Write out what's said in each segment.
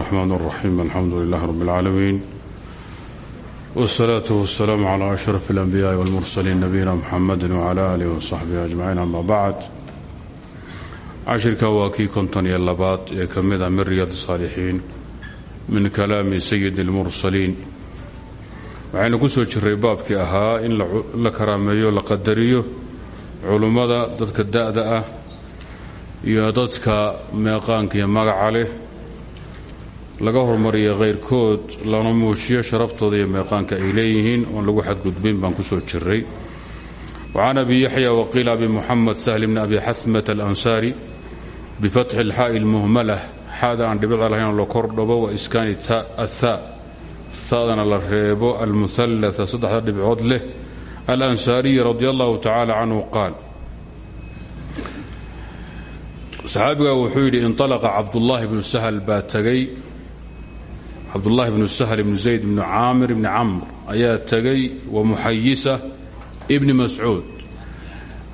الرحمن الرحيم الحمد لله رب العالمين والصلاة والسلام على أشرف الأنبياء والمرسلين نبينا محمد وعلى آله وصحبه أجمعين أما بعد cashirka waa kii konton iyo labaad ee ka mid ah min riyaad saalixiin min kalaami sayid اlmursaliin waxaynu ku soo jiray baabkii ahaa in la karaameeyo la qadariyo culummada dadka da'da ah iyo dadka meeqaanka iyo magaca leh laga hormariyo kayrkood lana muujiyo sharaftooda iyo meeqaanka ay leeyihiin oon lagu xadgudbin baan ku soo jiray wacan abi yaxya waqiila abi muxamed sahl bni abi xamata alansaari bifatxi اlxaa'i اlmuhmalah xaada aan dhibica lahayn la kordhabo wa iskaani athaa taadana la reebo almuhallata saddexda dhibcood leh alansaariyi radi allahu tacaala canhu qaal saxaabigaa wuxuu yidhi inalaqa cabdullaahi bnu sahl baa tagay cabdullaahi bnu sahl ibnu zayd bnu caamir ibni camr ayaa tegay wa muxayisa ibni mascuud.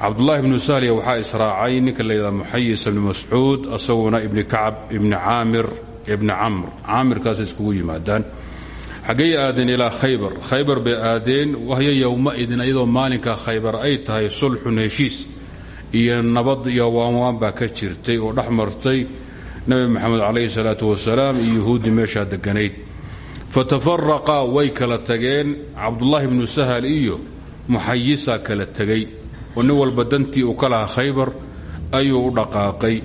Cabdullaahi bnu sahliya waxaa israacay ninka la yidhahda muxayis ibni mascuud asaguna ibni kacab ibni caamir ibni camr. Caamirkaasay iskugu yimaadaan. Xaggay aadeen ilaa khaybar. Khaybar bay aadeen wahyo yowmaidin iyadoo maalinka khaybar ay tahay sulxun heshiis iyo nabad iyo waanwaan baa ka jirtay oo dhex martay nebi moxamed calayhi salaatu wasalaam iyo yuhuuddii meeshaa deganayd fatafaraqa way kala tageen. Cabdullaahi bnu sahal iyo muxayisaa kala tegay. Oo nin walba dantii uu ka lahaa khaybar ayuu u dhaqaaqay.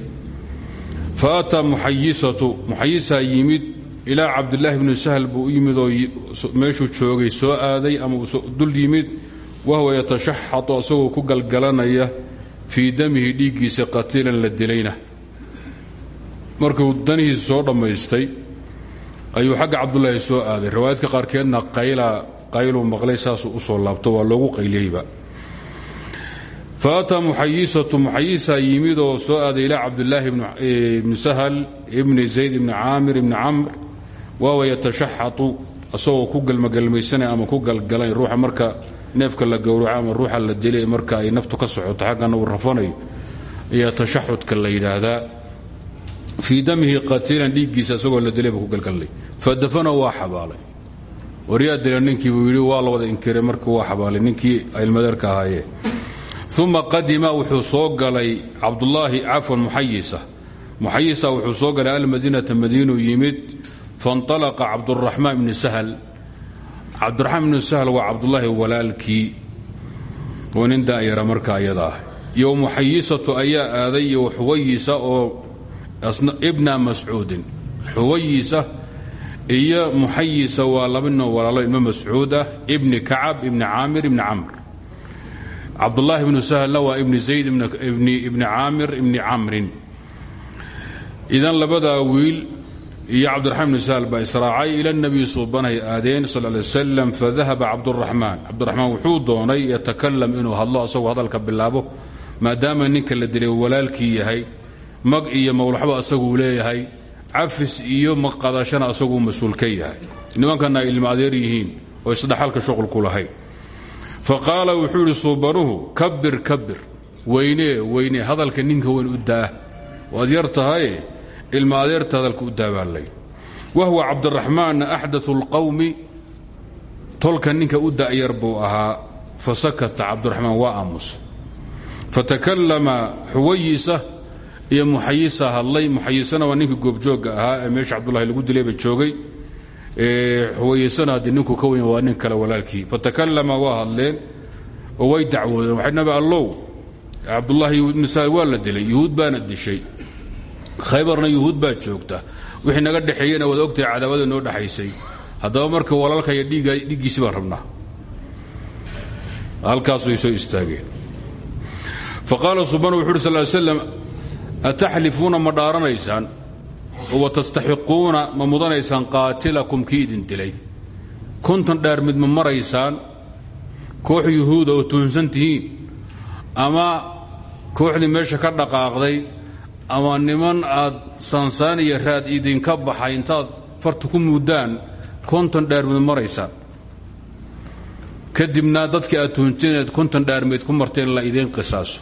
Fa ataa muxayisatu muxayisaa yimid ilaa cabdilaahi bnu sahl buu u yimid oo meeshuu joogay soo aaday ama uu yimid wahuwa yatashaxatu asagoo ku galgalanaya fii damihi dhiiggiisa qatiilan la dilayna markuu danihiisa soo dhammaystay ayuu xagga cabdulaahi soo aaday. Riwaayadka qaarkeedna qayla qayluu maqlay saasuu u soo laabto waa loogu qayliyeyba fa ataa muxayisatu muxayisaa yimid oo soo aaday ilaa cabdilaahi ibni sahal ibni zayd ibni caamir ibni camr waawa yatashaxatu asagoo ku galmagalmaysanaya ama ku galgalay ruuxa marka neefka la gowraco ama ruuxa la dilay marka ay naftu ka socoto xaggana uu rafanayo. Ayaa tashaxudka la yidhaahdaa fii damihi qatiilan dhiiggiisa isagoo la dilayba ku galgallay fadafana waa xabaalay. Waryaa dila ninkii buu waa la wada inkiray markii waa xabaalay ninkii ilmadeerka ahaayee uma qadima wuxuu soo galay cabdulaahi cafwan muxayisa. Muxayisa wuxuu soo galay almadiinata madiinuu yimid faاnطalaqa cabduraxmaan bni sahl cabdiraxmaan bnu sahl waa cabdulaahi walaalkii. Oo nin daayara marka ayada ah. Iyo ayaa aaday iyo xuwayisa oo ibna mascuudin. Xuwayisa iyo muxayisa waa laba ninoo walaalo ilmo mascuud ah ibni kacab ibni caamir ibni camr. Cabdulaahi bnu sahlna waa ibni zayd ibni caamir ibni camrin. Idan labadaa wiil iyo cabdiraxmaan bnu sahl baa ila nabiy suubanay aadeen sal lay slam fadahaba cabduraxmaan cabdiraxmaan. Wuxuu doonay yatakalam inuu hadlo asagoo hadalka bilaabo maadaama ninka la dilay yahay mag iyo mawlaxba asaguu leeyahay cafis iyo maqadashana asaguu mas'uul ka yahay. Nimankana ay ilma adeer yihiin oo isdhaxalka shuqul ku lahayd. Fa wuxuu yidhi suubanuhu kabir kabir weynee weynee hadalka ninka weyn u daah waad yar tahay ilma adeerta hadalka u daabaalay wahuwa cabdiraxmaanna axdau اlqowmi tolka ninka u da'yar buu ahaa. Fasakata cabdiraxmaan waa aamus. Fatakallama xuwayisa iyo muxayisa hadlay muxayisana waa ninkii goobjooga ahaa ee meesha cabdulahi lagu dilayba joogay. Xuwayisana haddii ninku ka weyn waa nin kale walaalkii. Fatakallama waa hadleen way dacwoodeen waxay nabi allow cabdullaahi ibnu sahl waa la dilay yuhuud baana dishay. Khaybarna yuhuud baa joogta. Wixii naga dhexeeyena waad ogtahay cadaawada noo dhexaysay haddaba marka walaalka iyo dhiiggiisi baan rabnaa. Halkaasay soo istaageen faqaala subana wuxu uhi sal slam ataxlifuuna ma dhaaranaysaan wa tastaxiquuna ma mudanaysaan qaatilakum kii idin dilay konton dhaar mid ma maraysaan koox yuhuuda oo tuunsan tihiin ama kooxdii meesha ka dhaqaaqday ama niman aad saansaan iyo raad idinka baxay intaad farta ku muddaan konton dhaarmeed maraysaan kadibna dadkii aad tuuntineed konton dhaarmeed ku marteen la idiin qisaaso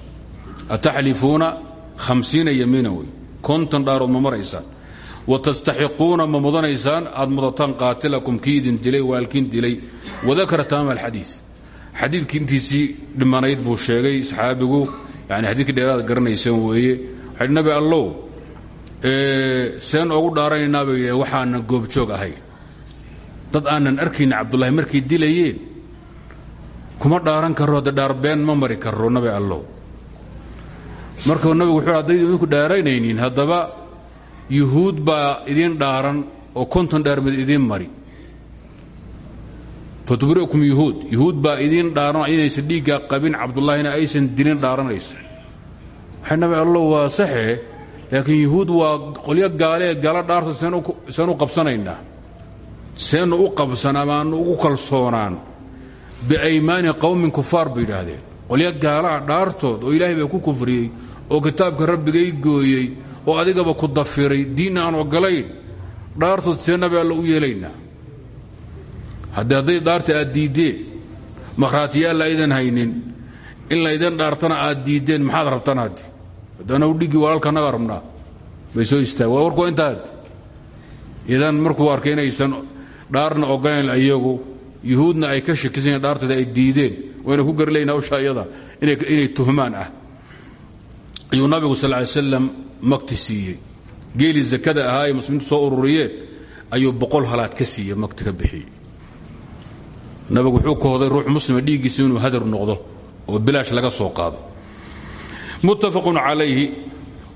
ataxlifuuna hamsiina yamiina wey. Konton dhaarood ma maraysaan. Watastaxiquuna ma mudanaysaan aad mudataan qaatilakum kii dilay waalkiin dilay. Wadakara tamaam alxadii xadiidkii dhimanayd buu sheegay saxaabigu yani xadiidkii dheeraad garanayseen weeye. Waxay nabi allow seen ogu dhaaranaynaa bay yidhaheen waxaanan ahay. Dad aanan arkayna cabdullaahi markay dilayeen kuma dhaaran karo hadde dhaarbeen ma mari karo nabi allow markuu nabigu wuxuu hadday idinku dhaaranaynin haddaba yuhuud baa idiin dhaaran oo konton dhaarmid idiin mari. Fatbrikum yuhuud. Yuhuud baa idiin dhaaran inaysan dhiiggaa qabin cabdullaahina aysan dilin dhaaranaysa. Waxay nabi allow waa saxe laakiin yuhuud waa qolyo gaalee gala dhaarta seen u qabsanaynaa seenu u qabsan ugu kalsoonaan. Biaymaani qowmin kufaar bay yidhaahdeen qolyo gaalaha dhaartood oo ilaahay baa ku kufriyey oo kitaabka rabbigay gooyey oo adigaba ku dafiray diin aan ogolayn. Dhaartood see nabi alla u yeelaynaa hadday dhaarta aad diiddeen makhraatiyaal aydan haynin. In laydin dhaartana aad diiddeen maxaad rabtaan haddi haddana u dhigi walaalkanaga rabnaa. Bay soo istaag waa warku intaad? Idan markuu arkay inaysan dhaarna ogolayn iyagu yuhuudna ay ka shakisan dhaarteeda ay diideen wayna ku garlayn hawsha iyada inay tuhmaan ah. Ayuu nabigu sal ly slam makti siiyey. Zakada ahaa muslimiintu soo ururiyeen ayuu boqol halaad ka siiyey makti ka nabigu wuxuu kohday ruux muslima dhiiggiisa inuu hadar noqdo oo bilaash laga soo qaado. Muttafaqun calayhi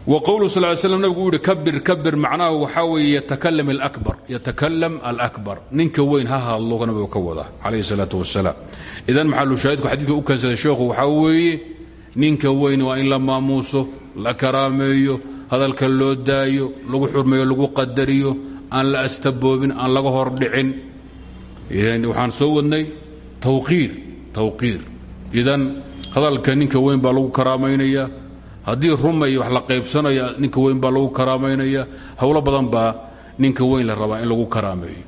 wa qowlu sal slam nabigu uu kabir kabir macnaha waxaa weeye yatakalam alakbar yatakalam alakbar. Ninka weyn ha hadlo nabigu ka wada calayhi salaatu wasalaam idan maxalushaahidku xadiidka u kansaday sheekhu waxaa weeye ninka weyn waa in la maamuuso la karaameeyo hadalka loo daayo lagu xurmeeyo lagu qadariyo aan la astaboobin aan laga hordhicin waxaan soo wadnay tawqiir tawqiir. Idan hadalka ninka weyn baa lagu karaamaynaya haddii rumay wax la qaybsanaya ninka weyn baa lagu karaamaynaya howlo badan baa ninka weyn la rabaa in lagu karaameeyo.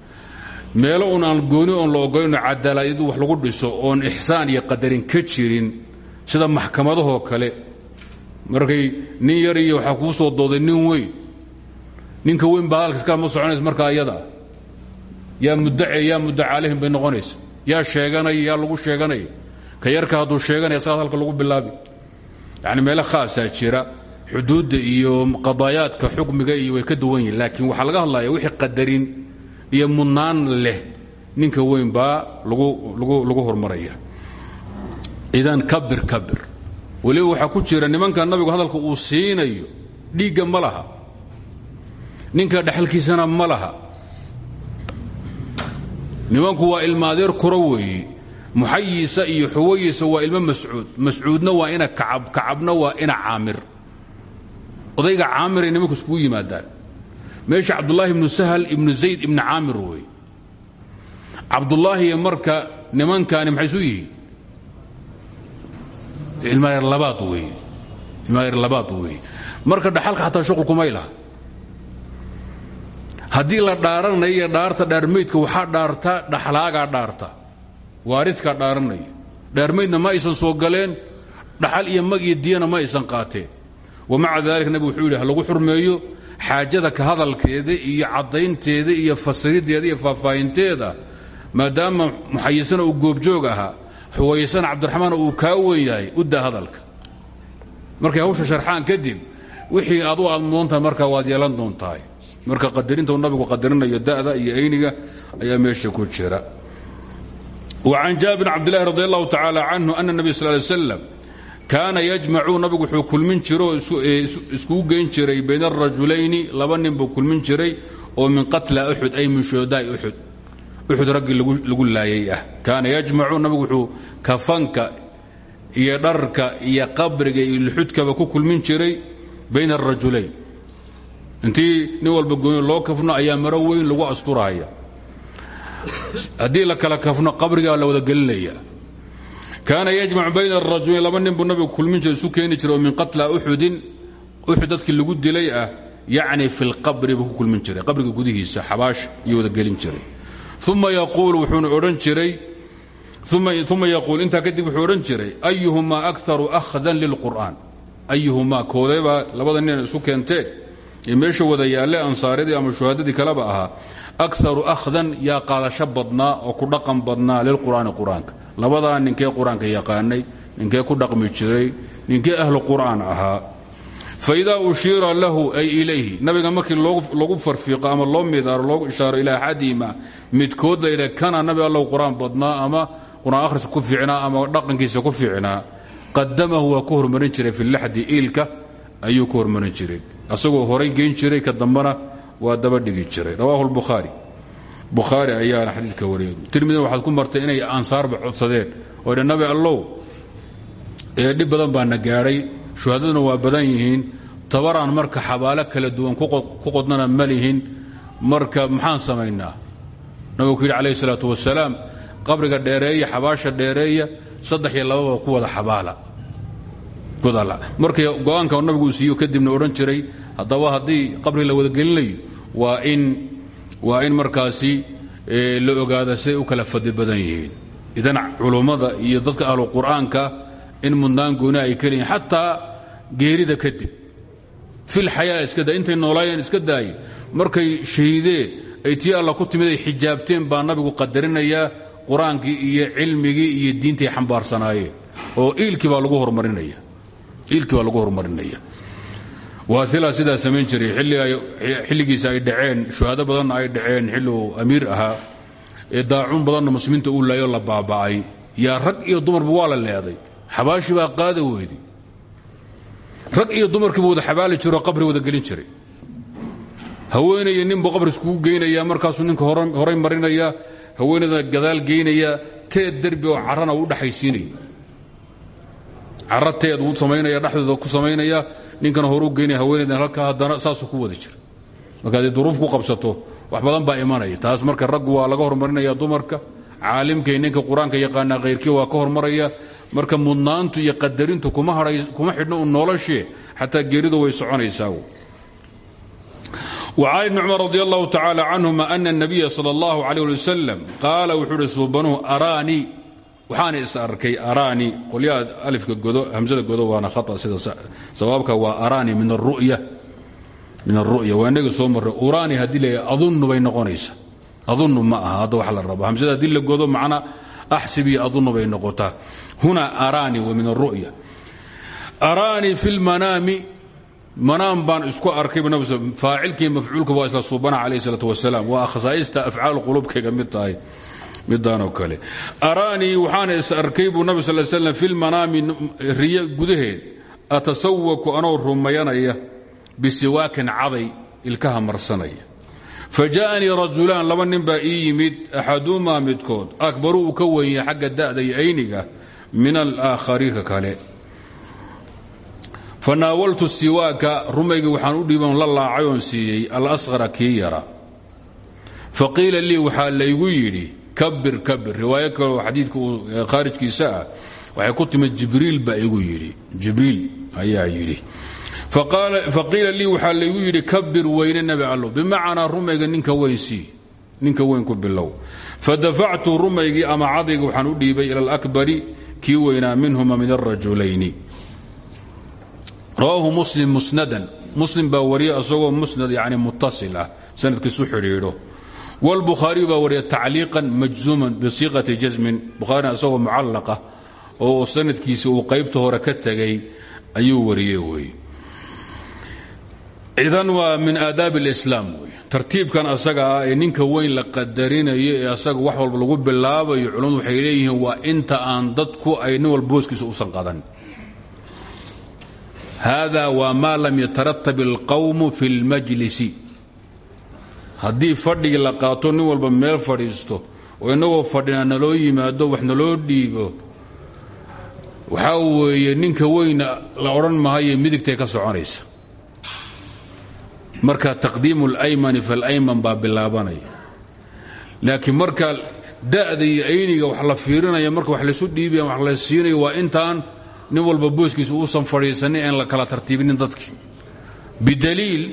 Meelo un aan gooni oon la cadaaladiyadu wax lagu dhiso oon ixsaan iyo qadarin ka jirin sida maxkamadahoo kale. Markay nin yar iyo waxaa kuu soo dooday nin weyn. Ninka weyn baa hadalka iskala ma soconaysa markaa ayada yaa muddace yaa muddaca calayhim bay noqonaysa. Yaa sheeganaya lagu sheeganaya ka yarka hadduu sheeganaya isaga hadalka lagu bilaabi yacni meelo khaasaa jira xuduudda iyo qadaayaadka xukmiga iyo ka duwan yihiin laakiin waxaa laga hadlaya wixii qadarin iyo mudnaan leh ninka weyn baa lagu horumaraya idan kabir kabir. Weliba waxaa ku jira nimanka nabigu hadalka uu siinayo dhiigga ma ninka dhexalkiisana ma nimanku waa ilmaadeer kuro weeye muxayiisa iyo xuwayiisa waa ilmo mascuud. Mascuudna waa ina kacab kacabna waa ina caamir. Odayga caamiray nimanku iskugu yimaadaan. Meesha cabdulaahi ibnu sahal ibnu zayd ibnu caamir weeye cabdulaahiy marka nimankaani maxay isu yihiin? Ilmaayar labaad weeye ilmaayar labaad weeye marka dhaxalka xataa shuqul kumay laha haddii la dhaaranayo dhaarta dhaarmaydka waxaa dhaarta dhaxlaagaa dhaarta waaridkaa dhaaranaya dhaarmaydna ma aysan soo galeen. Dhaxal iyo mag iyo diyana ma aysan qaateen. Wamaca daalika nabig wuxuu yidhi ha lagu xurmeeyo xaajada ka hadalkeeda iyo caddaynteeda iyo fasirideeda iyo faahfaahinteeda maadaama muxayisana uu goobjoog ahaa xuwaysana cabdiraxmaan uu kaa weyn yahay u daa hadalka. Markay hawsha sharxaan kadib wixii aad mudantahay markaa waad yeelan doontahay. Marka qadarinta uu nabigu qadarinayo da'da iyo ayniga ayaa meesha ku jira وعن جابر بن عبد الله رضي الله تعالى عنه أن النبي صلى الله عليه وسلم كان يجمع نبgu وxuu kulmin jiro iskugu geyn jiray بين الرaجulayni laba nin buu kulmin jiray oo min qatla أxud ay min shuhadaaءi أxud uxud raggii lagu laayay ah kaana yajmacu nabigu wuxuu kafanka iyo dharka iyo qabriga iyo luxudkaba ku kulmin jiray bayna الrajulayn intii nin walba gooni loo kafno ayaa maro weyn lagu asturaya haddii la kala kafno qabrigaa la wada gelinaya kaana yajmacu bayna arajulayn laba nin buu nabigu kulmin jira isu keeni min qatla uxudin uxud lagu dilay ah yacni fi lqabri buu ku kulmin jiray qabriga gudihiisa xabaash iyo wada gelin jiray. Uma yaquul wuxuuna odhan jiray uma yaquul intaa kadib wuxuu jiray ayuhumaa akaru akhdan lilqur'aan ayuhumaa koodaybaa labada nin isu keenteen ee wada yaalle ansaaradii ama shuhadadii kaleba ahaa akaru akhdan yaa qaadasho badnaa oo ku dhaqan badnaa lilqur'aani qur'aanka. Labadaa ninkee qur'aanka yaqaanay ninkee ku dhaqmi jiray ninkee ahlu qur'aan ahaa. Faidaa ushiira lahu ay ilayhi nabiga markii lagu farfiiqo ama loo midaaro loogu ishaaro ilaa axadihima midkood layidha kana nabi allow qur'aan badnaa ama qur'aan akhriska ku fiicnaa ama dhaqankiisa ku fiicnaa. Qadamahu waa ku hormarin asagoo horay geyn jiray ka dambana waa daba dhigi jiray. Rawaahu lbukhaari bukhaari ayaana xadiidka wariyay. Tirmidina waxaad ku martay inay ansaarba codsadeen. Oo dha nabi allow ee dhib badan baana gaadhay. Shuhadaduna waa badan yihiin. Tabaraan marka xabaalo kala duwan ku qodnana ma lihin. Marka maxaan samaynaa? Nabigu ku yidhi calayhi salaatu wasalaam qabriga dheereeya xabaasha dheereeya saddex iyo lababa ku wada xabaala. Markay go'aanka nabigu siiyo kadibna odhan jiray haddaba haddii qabri la wadagelinayo waa in waa in markaasi la ogaada siday u kala fadli badan yihiin. Idan culummada iyo dadka ahlu qur'aanka in mudnaan gooni ay keliyiin xataa geerida kadib filxayaa iska da intay noolaayeen iska daaye markay shahiideen ay tii alla ku timid xijaabteen baa nabigu qadarinayaa qur'aankii iyo cilmigii iyo diintay xambaarsanaayeen oo iilkii baa lagu hormarinaya iilkii baa lagu hormarinaya waaila sidaa samayn jiray. Xilligiisa ay dhaceen shuhado badanna ay dhaceen xilliuu amiir ahaa ee daacuun badanna muslimiinta uu laayoo la baaba'ay. Yaa rag iyo dumarba waa la leeday. Xabaashii baa qaada weydi. Rag iyo dumarkiiba wada xabaali jiroo qabri wada gelin jiray. Haweenayo ninbuu qabri iskugu geynaya markaasuu ninka horay marinaya haweenaydana gadaal geynaya teed derbi oo carana u dhexaysiinaya caro teed uu samaynaya ku samaynaya ninkana horuu geynaya haweenaydan halkaa haddana saasuu ku wada jira marka hadday duruuf ku qabsato wax badan baa imanaya taas marka raggu waa laga hormarinaya dumarka caalimkay ninka qur-aanka yaqaana khayrkii waa ka hormaraya marka mudnaantu iyo qadarintu kuma xidhno u noloshee xataa geeridu way soconaysaa وعن بن cمر رضي الله تعالى عنهma أن النبي صلى الله عليه لي وسلم قاaل wuxuu hi suubanuhu araanii waxaana is arkay araani. Qolyaha alifka godo hamsada godo waana khata sida sawaabka waa araani min aru'ya waa inaga soo marray. Uraani haddii la adunnu bay noqonaysa adunnu ma aha wax la rabo. Hamsada haddii godo macna axsib adunnu bay noqotaa. Huna araani wa min aru'ya araani fi lmanaami manaam baan isku arkay faacilkii mafcuulka waa isla suubana calayh salaatu wasalaam waa khasaaista afcaal qulubkayga mid tahay midaanoo kale. Araanii waxaana is arkay buu nabi sal slam fi lmanaami riyo gudaheed. Atasawaku anoo rumayanaya bisiwaakin caday ilkaha marsanaya. Fa ja'anii rajulaan laba yimid axaduhumaa midkood. Akbaru uu ka da'da ayniga min alaakhariinka kale. Fanaawaltu siwaaka rumaygii waxaan u dhiiban la laacay oon siiyey alasqara kii yara. Faqiila lii waxaa laygu yidhi kabir kabir. Riwaayo kaleo xadiidka khaarijkiisa ah waxay ku timid jibriil baa igu yidhi. Jibriil ayaa yidhi. Faqiila lii waxaa laygu yidhi kabir weyne nebi allo. Bimacnaa rumayga ninka weyn sii ninka weyn ku bilow. Fadafactu rumaygii ama cadayga waxaan u dhiibay ila alakbari kii weynaa minhuma min arajulayni rawaahu muslim musnadan. Muslim baa wariya isagoo musnad yani muttasil ah sanadkiisu xidhiidho wlbukhaariyu baa wariya tacliiqan majzuuman bisiiqati jasmin bukhaarina isagoo mucallaqa oo sanadkiisa uu qaybta hore ka tegay ayuu wariye wey idan waa min aadaab اlislaam wey tartiibkan asaga ah ee ninka weyn la qadarinayo ee asaga wax walba lagu bilaabayo culamadu waxay leeyihiin waa inta aan dadku ay nin walba booskiisa usan qadan hada waa maa lam yataratab اlqowmu fi اlmajlisi haddii fadhigii la qaato nin walba meel fadhiisto oo innagoo fadhina naloo yimaado wax naloo dhiibo waxaa weeye ninka weyna la odhan mahayo midigtay ka soconaysa. Marka taqdiimu اlaymani falayman baa bilaabanaya. Laakiin marka da'da iyo ayniga wax la fiirinaya marka wax laysu dhiibaya wax la siinayo waa intaan nin walba booskiisa uusan fadhiisanin aan la kala tartiibinin dadkii. Bidaliil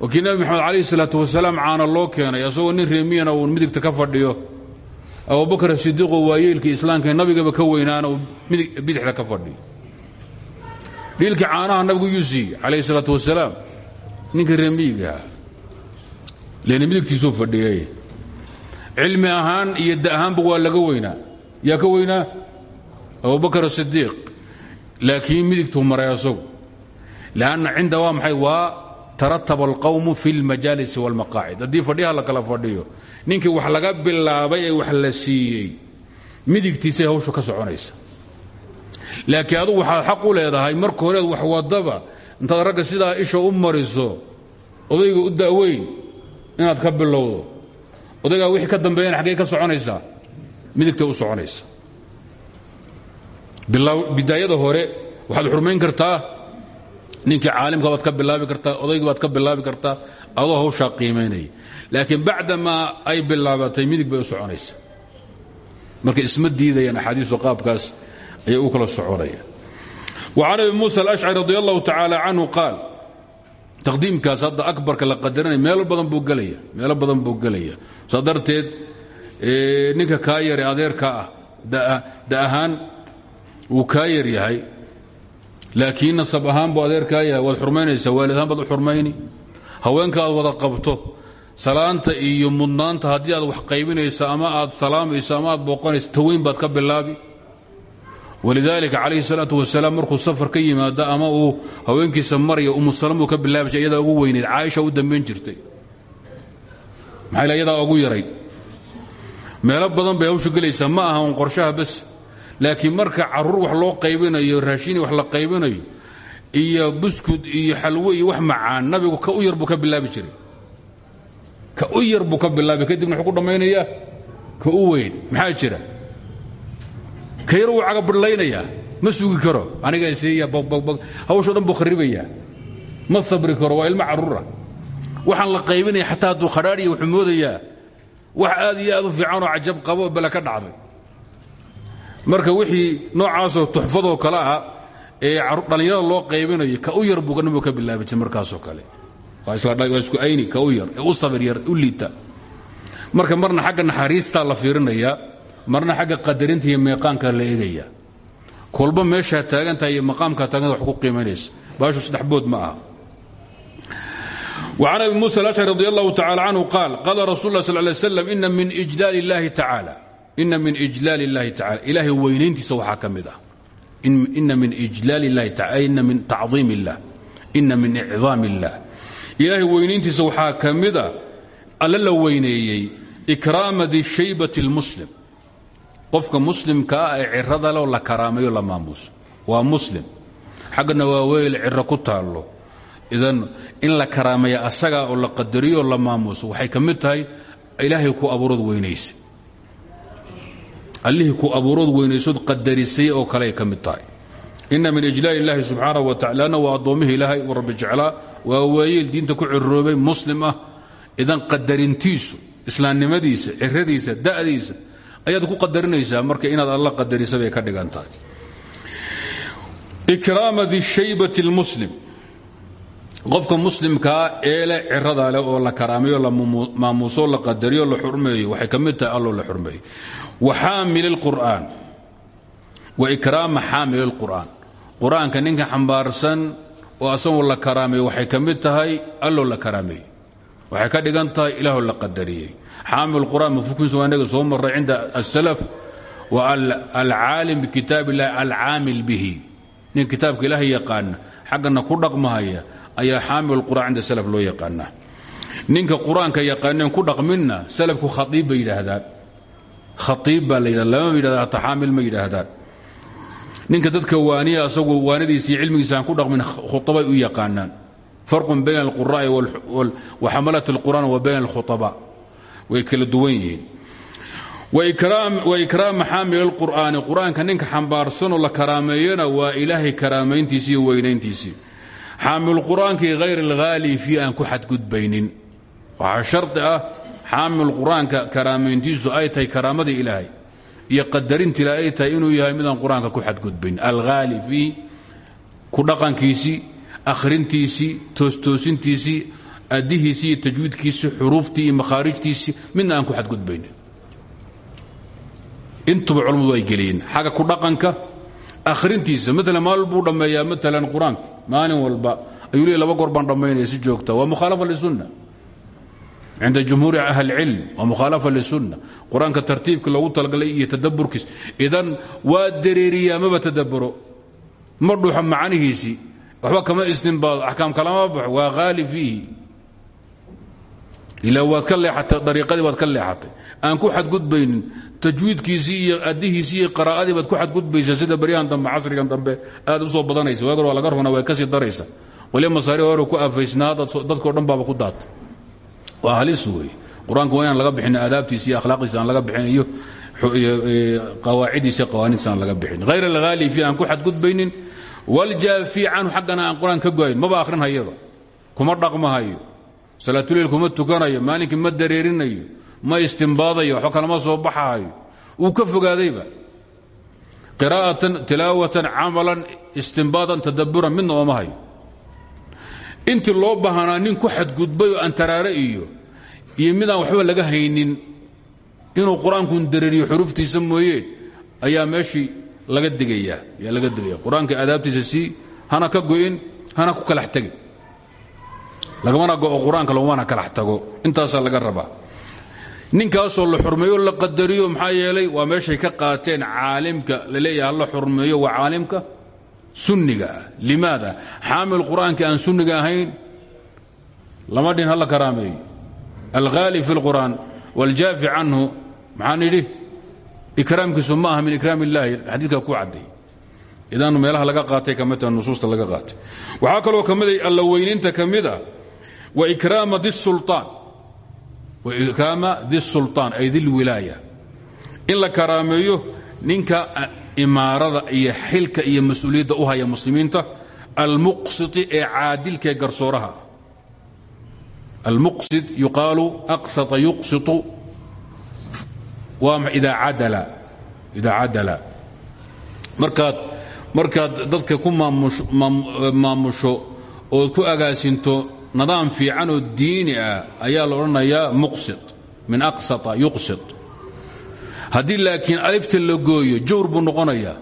wakii nabi maxamed calayh salaatu wasalaam caana loo keenay asagoo nin reemiyana uu midigta ka fadhiyo. Abubakar sidiiqoo waayeelkii islaamka nabigaba ka weynaana uu bidixda ka fadhiyo. Dhiilkii caanaha nabigu yuu siiyey calayh salaatu wasalaam ninka reemiyigaha leena midigtiisuu fadhiyay. Cilmi ahaan iyo da ahaanba laga weynaa. Yaa ka weynaa? Abubakar asidiiq laakiin midigtuu maray asagu. Lanna cinda waa maxay? Waa tarataba alqawmu fi اlmajaalis wاlmaqaacid haddii fadhiyaha la kala fadhiyo ninkii wax laga bilaabay ee wax la siiyey midigtiisay hawshu ka soconaysa. Laakiin adugu waxaad xaq u leedahay marka horeed wax wadaba intaad ragga sidaa isha u mariso odayga u da'weyn inaad ka bilowdo. Odaygaa wixii ka dambeeyana xaggee ka soconaysaa midigtay u soconaysa. Bidaayada hore waxaad xurmayn kartaa ninkii caalimka baad ka bilaabi kartaa odaygii baad ka bilaabi kartaa adoo hawshaa qiimaynaya laakiin bacdamaa ay bilaabatay midig bay u soconaysa marka isma diidayaan axaadiisu qaabkaas ayay u kala soconayaan wacan abi muusa alashcari radi allahu tacaala canhu qaal taqdiimkaas hadda akbarka la qadaranaya meelo badan buu gelaya meelo badan buu gelaya saa darteed ninka kaa yare adeerka ah da ahaan wuu kaa yaryahay laakiin nasab ahaan buu adeerkaa yahay waad xurmaynaysaa waalid ahaan baad u xurmayni. Haweenka aad wada qabto salaanta iyo mudnaanta haddii aad wax qaybinaysa ama aad salaamayso ama aad booqanayso taweyn baad ka bilaabi. Walidaalika calayhi salaatu wasalaam markuu safar ka yimaado ama uu haweenkiisa maraya umu salam uu ka bilaabi iyadaa ugu weynayd caaisha u dambayn jirtay. Ila iyadaa ugu yarayd meelo badan bay hawshu gelaysaa ma aha un qorshaha bas laakiin marka carruur wax loo qaybinayo raashini wax la qaybinayo iyo buskud iyo xalwo iyo wax macaan nabigu ka u yar buu ka bilaabi jiray. Ka u yar buu ka bilaabi kadibna wuxuu ku dhammaynayaa ka u weyn maxaa jira? Ka yar wuu cagabidhlaynayaa ma sugi karo anigaa siiya bogbog hawshoo dhan buu ma sabri karo waa ilmo carruura waxaan la qaybinaya xataa hadduu khadhaadhiya wuxuu moodayaa wax aad iyo aad u fiicanoo cajab qabo bale ka dhacday marka wixii noocaasoo tuxfadoo kale ah ee dhallinyarada loo qaybinayo ka u yar buu nabigu ka bilaabi jir markaasoo kale waa isku ayni ka u yar ee u sabir yar u liita marka marna xagga naxariistaa la fiirinayaa marna xagga qadarinta iyo meeqaanka la eegaya kolba meeshaa taagantahay iyo maqaamkaa taaganta wax ku qiimaynaysa baashu saddex bood ma aha وعن أبي موسى الأشعري رضي الله تعالى عنه قال قال رسول الله صلى الله عليه وسلم إن من إجلال الله تعالى إن من إجلال الله تعالى إلهي وينينتيس waxaa ka mid ah إن من إجلال الله تعالى إن من تعظيم الله إن من إعظام الله إلهي weynayntiisa waxaa ka mida alla la weyneeyey إكراama di shaybة الmuslim qofka muslimka ah ee cirada leo la karaamayo la maamuuso waa muslim xaggana waa weyl ciro ku taallo idan in la karaameeya asagaa oo la qadariyo la maamuuso waxay ka mid tahay ilaahay ku abuurood weynaysa allihii ku abuurood weynaysood qadarisay oo kale ay ka mid tahay. Ina min ijlaal illaahi subxaanaه wa tacala anna waa addoommihii ilaahay uu rabbi jeclaa waa waayeel diinta ku ciroobay muslim ah. Idan qadarintiisu islaamnimadiisa ciradiisa da'diisa ayaad ku qadarinaysaa marka inaad alla qadarisa bay ka dhigan tahay. Ikraama di shaybati اlmuslim qofka muslimkaa ee leh cirada leh oo la karaamayo la maamuuso la qadariyo la xurmeeyo waxay ka mid la xurmeeyo. Wa xaamil اlqur'aan wa ikraama xaamil اlqur'aan qur'aanka ninka xambaarsan oo asagoo la karaameeyo waxay ka mid la karaameeyo waxay ka dhigan tahay la qadariyey. Xaamil qur'aan mafhuumkiisa waa inaga soo marray cinda asalaf wa alcaalim bikitaab illahi alcaamil bihi. Nin kitaabka ilaahay yaqaana xaggana ku dhaqmahaya ayaa xaamil qur'aan cinda salaf loo yaqaanaa. Ninka qur'aanka yaqaaneen ku dhaqminna salafku khaiib bay yidhaahdaan. Khaiib baa la yidhahda lama yidhahda hata xaamil ma yidhaahdaan. Ninka dadka waaniya asagu waanadiisa iyo cilmigiisa aan ku dhaqmin khuabay u yaqaanaan. Farqun bayna alquraa'i wa xamalat alqur'aan wa bayna alkhuaba way kala duwan yihiin. Wa ikraama xaamil alqur'aani. Qur'aanka ninka xambaarsanoo la karaameeyana waa ilaahay karaamayntiisii iyo weynayntiisii xaamil qur'aankii hayr alhaali fii aan ku xadgudbaynin. Waxaa shardi ah xaamil qur'aanka karaamayntiisu ay tahay karaamadii ilaahay iyo qadarintiila ay tahay inuu yahay midaan qur'aanka ku xadgudbayn. Alhaali fii ku dhaqankiisii akhrintiisii toostoosintiisii adihiisii iyo tajwiidkiisii xuruuftii iyo makhaarijtiisii midna aan ku xadgudbaynin. Intuba culammadu ay geliyeen. Xagga ku dhaqanka akhrintiisa maalan maalin buu dhammeeyaa maalan qur'aanka. Maalin walba ayuu leey laba goor baan dhammaynaya si joogta. Waa mukhaalafa lisunna cinda jumhuuri ahli cilm waa mukhaalafa lisunna qur'aanka tartiibka loogu talagalay iyo tadaburkiis idan waa dareeriyaa maba tadaburo ma dhuuxa macnihiisii waxba kama istinbaado axkaam kalama baxo waa haali fiihi. Ilaa waad ka leexatay dariiqadii baad ka leexatay aan ku xadgudbaynin tajwiidkiisii iyo adihiisii iyo qaraa'adii baad ku xadgudbaysa sida baryahan dambe casrigan dambe aad u soo badanaysa. Waagar waa laga runa way ka sii daraysa. Qolya masaari hore ku afaysnaa dadkao dhan ku daatay waa halis wey qur'aanka laga bixin aadaabtiisa iyo akhlaaqiisa laga bixin iyo qawaacidiisa qawaaniidsa aan laga bixin hayr fi aan ku xadgudbaynin waljaafi canhu xaggana aan qur'aan ka goayn maba akhrinhayaba kuma dhaqmahayo. Salaatuleil kuma tukanayo. Maalinkii ma ma istimbaadayo waxba kalama soo baxahayo wuu ka fogaadayba. Qiraa'atan tilaawatan camalan istimbaadan tadaburan midna ooma hayo. Intii loo baahnaa nin ku xadgudbay oo antaraare iyo iyo midaan waxba laga haynin inuu qur'aankun dareeriyo xuruftiisa mooyeen ayaa meeshii laga digayaa ayaa laga digaya qur'aanka aadaabtiisa sii hana ka go'in hana ku kalax tegin lagamana go'o qur'aanka ninkaasoo la xurmeeyo la qadariyo maxaa yeelay waa meeshay ka qaateen caalimka laleeyaha la xurmeeyo waa caalimka sunniga ah. Limaada? Qur'aanka aan sunniga ahayn lama dhin hala karaameeyo. Alhaali fi اlqur'aan waljaafi canhu maxaan idhi? Ikraamkiisu ma aha min ikraam illaahi xadiidka ku cadday. Idan meelaha laga qaatay kama ah ta nusuusta laga qaatay. Waxaa kaloo kamiday alla weyninta ka ah, wa ikraama disulطaan waikraama disulطaan ay dilwilaaya in la karaameeyo ninka imaarada iyo xilka iyo mas'uuliyadda u haya muslimiinta almuqsiti ee caadilka ee garsooraha. Almuqsit yuqaalu aqsata yuqsitu waa idaa cadala idaa cadala markaad markaad dadka ku maamusho ood ku agaasinto nidaam fiican oo diini ah ayaa la odhanayaa muqsit min aqsata yuqsit. Haddii laakiin alifta la gooyo jawr buu noqonayaa.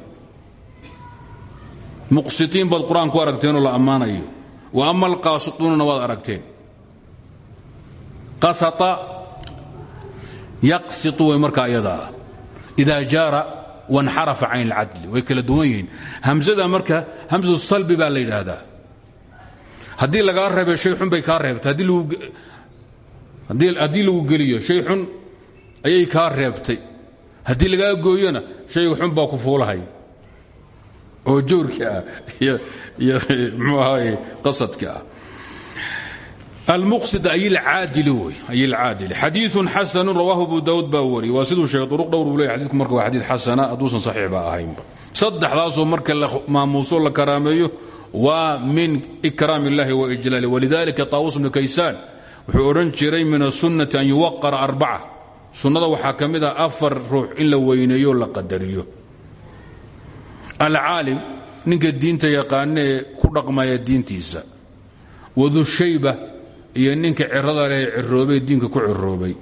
Muqsitiin baad qur'aan ku aragteenoo la ammaanayo. Wa ama alqaasituunana waad aragteen. Qasata yaqsitu way markaa iyadaa ah. Idaa jaara wanxarafa can اlcadli way kala duwan yihiin. Hamsada marka hamsatu haddii lagaa reebay shay xun bay kaa reebtay. Haddii lagu geliyo shay xun ayay kaa reebtay. Haddii lagaa gooyona shayga xun baa ku fuulahay. Oo jawrka ah iyo mxuu ahaay qasadka ah. Almuqsid ay alcaadili wey ay alcaadili xadiiثun xasanu rawaahu abu daawud baa wariyey. Waa siduu sheegay duruq dhowr buu leey xadidku marka waa xadiid xasana hadduusan saxiix ba. Ahaynba saddexdaasoo marka la maamuuso la karaameeyo waa min ikraam اllahi wa ijlaali walidalika taawus bnu kaysaan wuxuu odhan jiray min aلsunnati an yuwaqara arbaca sunnada waxaa ka mid ah afar ruux in la weyneeyo la qadariyo alcaalim ninka diinta yaqaana ee ku dhaqmaya diintiisa wadushayba iyo ninka cirada leh ciroobay diinka ku ciroobay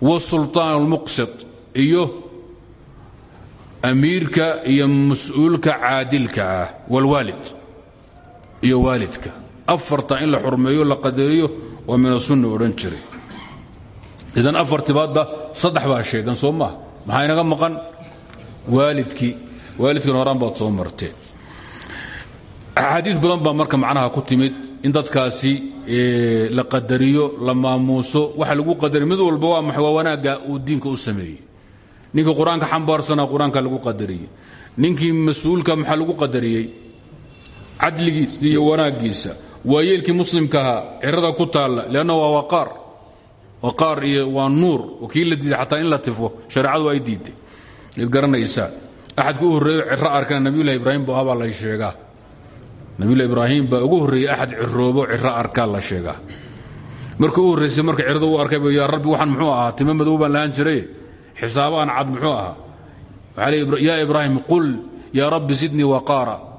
wasulطaan اlmuqsit iyo amiirka iyo mas-uulka caadilka ah wاlwaalid iyo waalidka. Afarta in la xurmeeyo la qadariyo waa min asunna odhan jiray. Idan afartibaadba saddex baa sheegan soo maaha maxaa maqan? Waalidkii waalidkiina horaan baad soo marteen axaadiis badan baa marka macnaha ku timid. In dadkaasi la qadariyo la maamuuso waxa lagu qadariy mid walba waa maxay? Waa uu diinka u sameeyey. Ninkii qur'aanka xambaarsanaa lagu qadariyey. Ninkii mas'uulka maxaa lagu qadariyey cadligiisa iyo wanaaggiisa. Waa yeelkii muslimkahaa cirada ku taalla leanna waa waqaar. Waqaar iyo waa nuur. Oo kii in la tifo shareecadu ay diiday. Id garanaysaa axadka u horreeyo ciro arkana nabiyullahi ibraahim bu la sheegaa. Nabiyullahi ibraahim baa ugu horreeyey axad ciroobo ciro arkaa la sheegaa. Marka u horraysay marka cirada u arkay yaa rabbi waxaan muxuu ahaa? Timo madow baan jiray. Xisaabaan cad muxuu ahaa? Yaa ibraahim qul yaa rabbi sidnii waqaara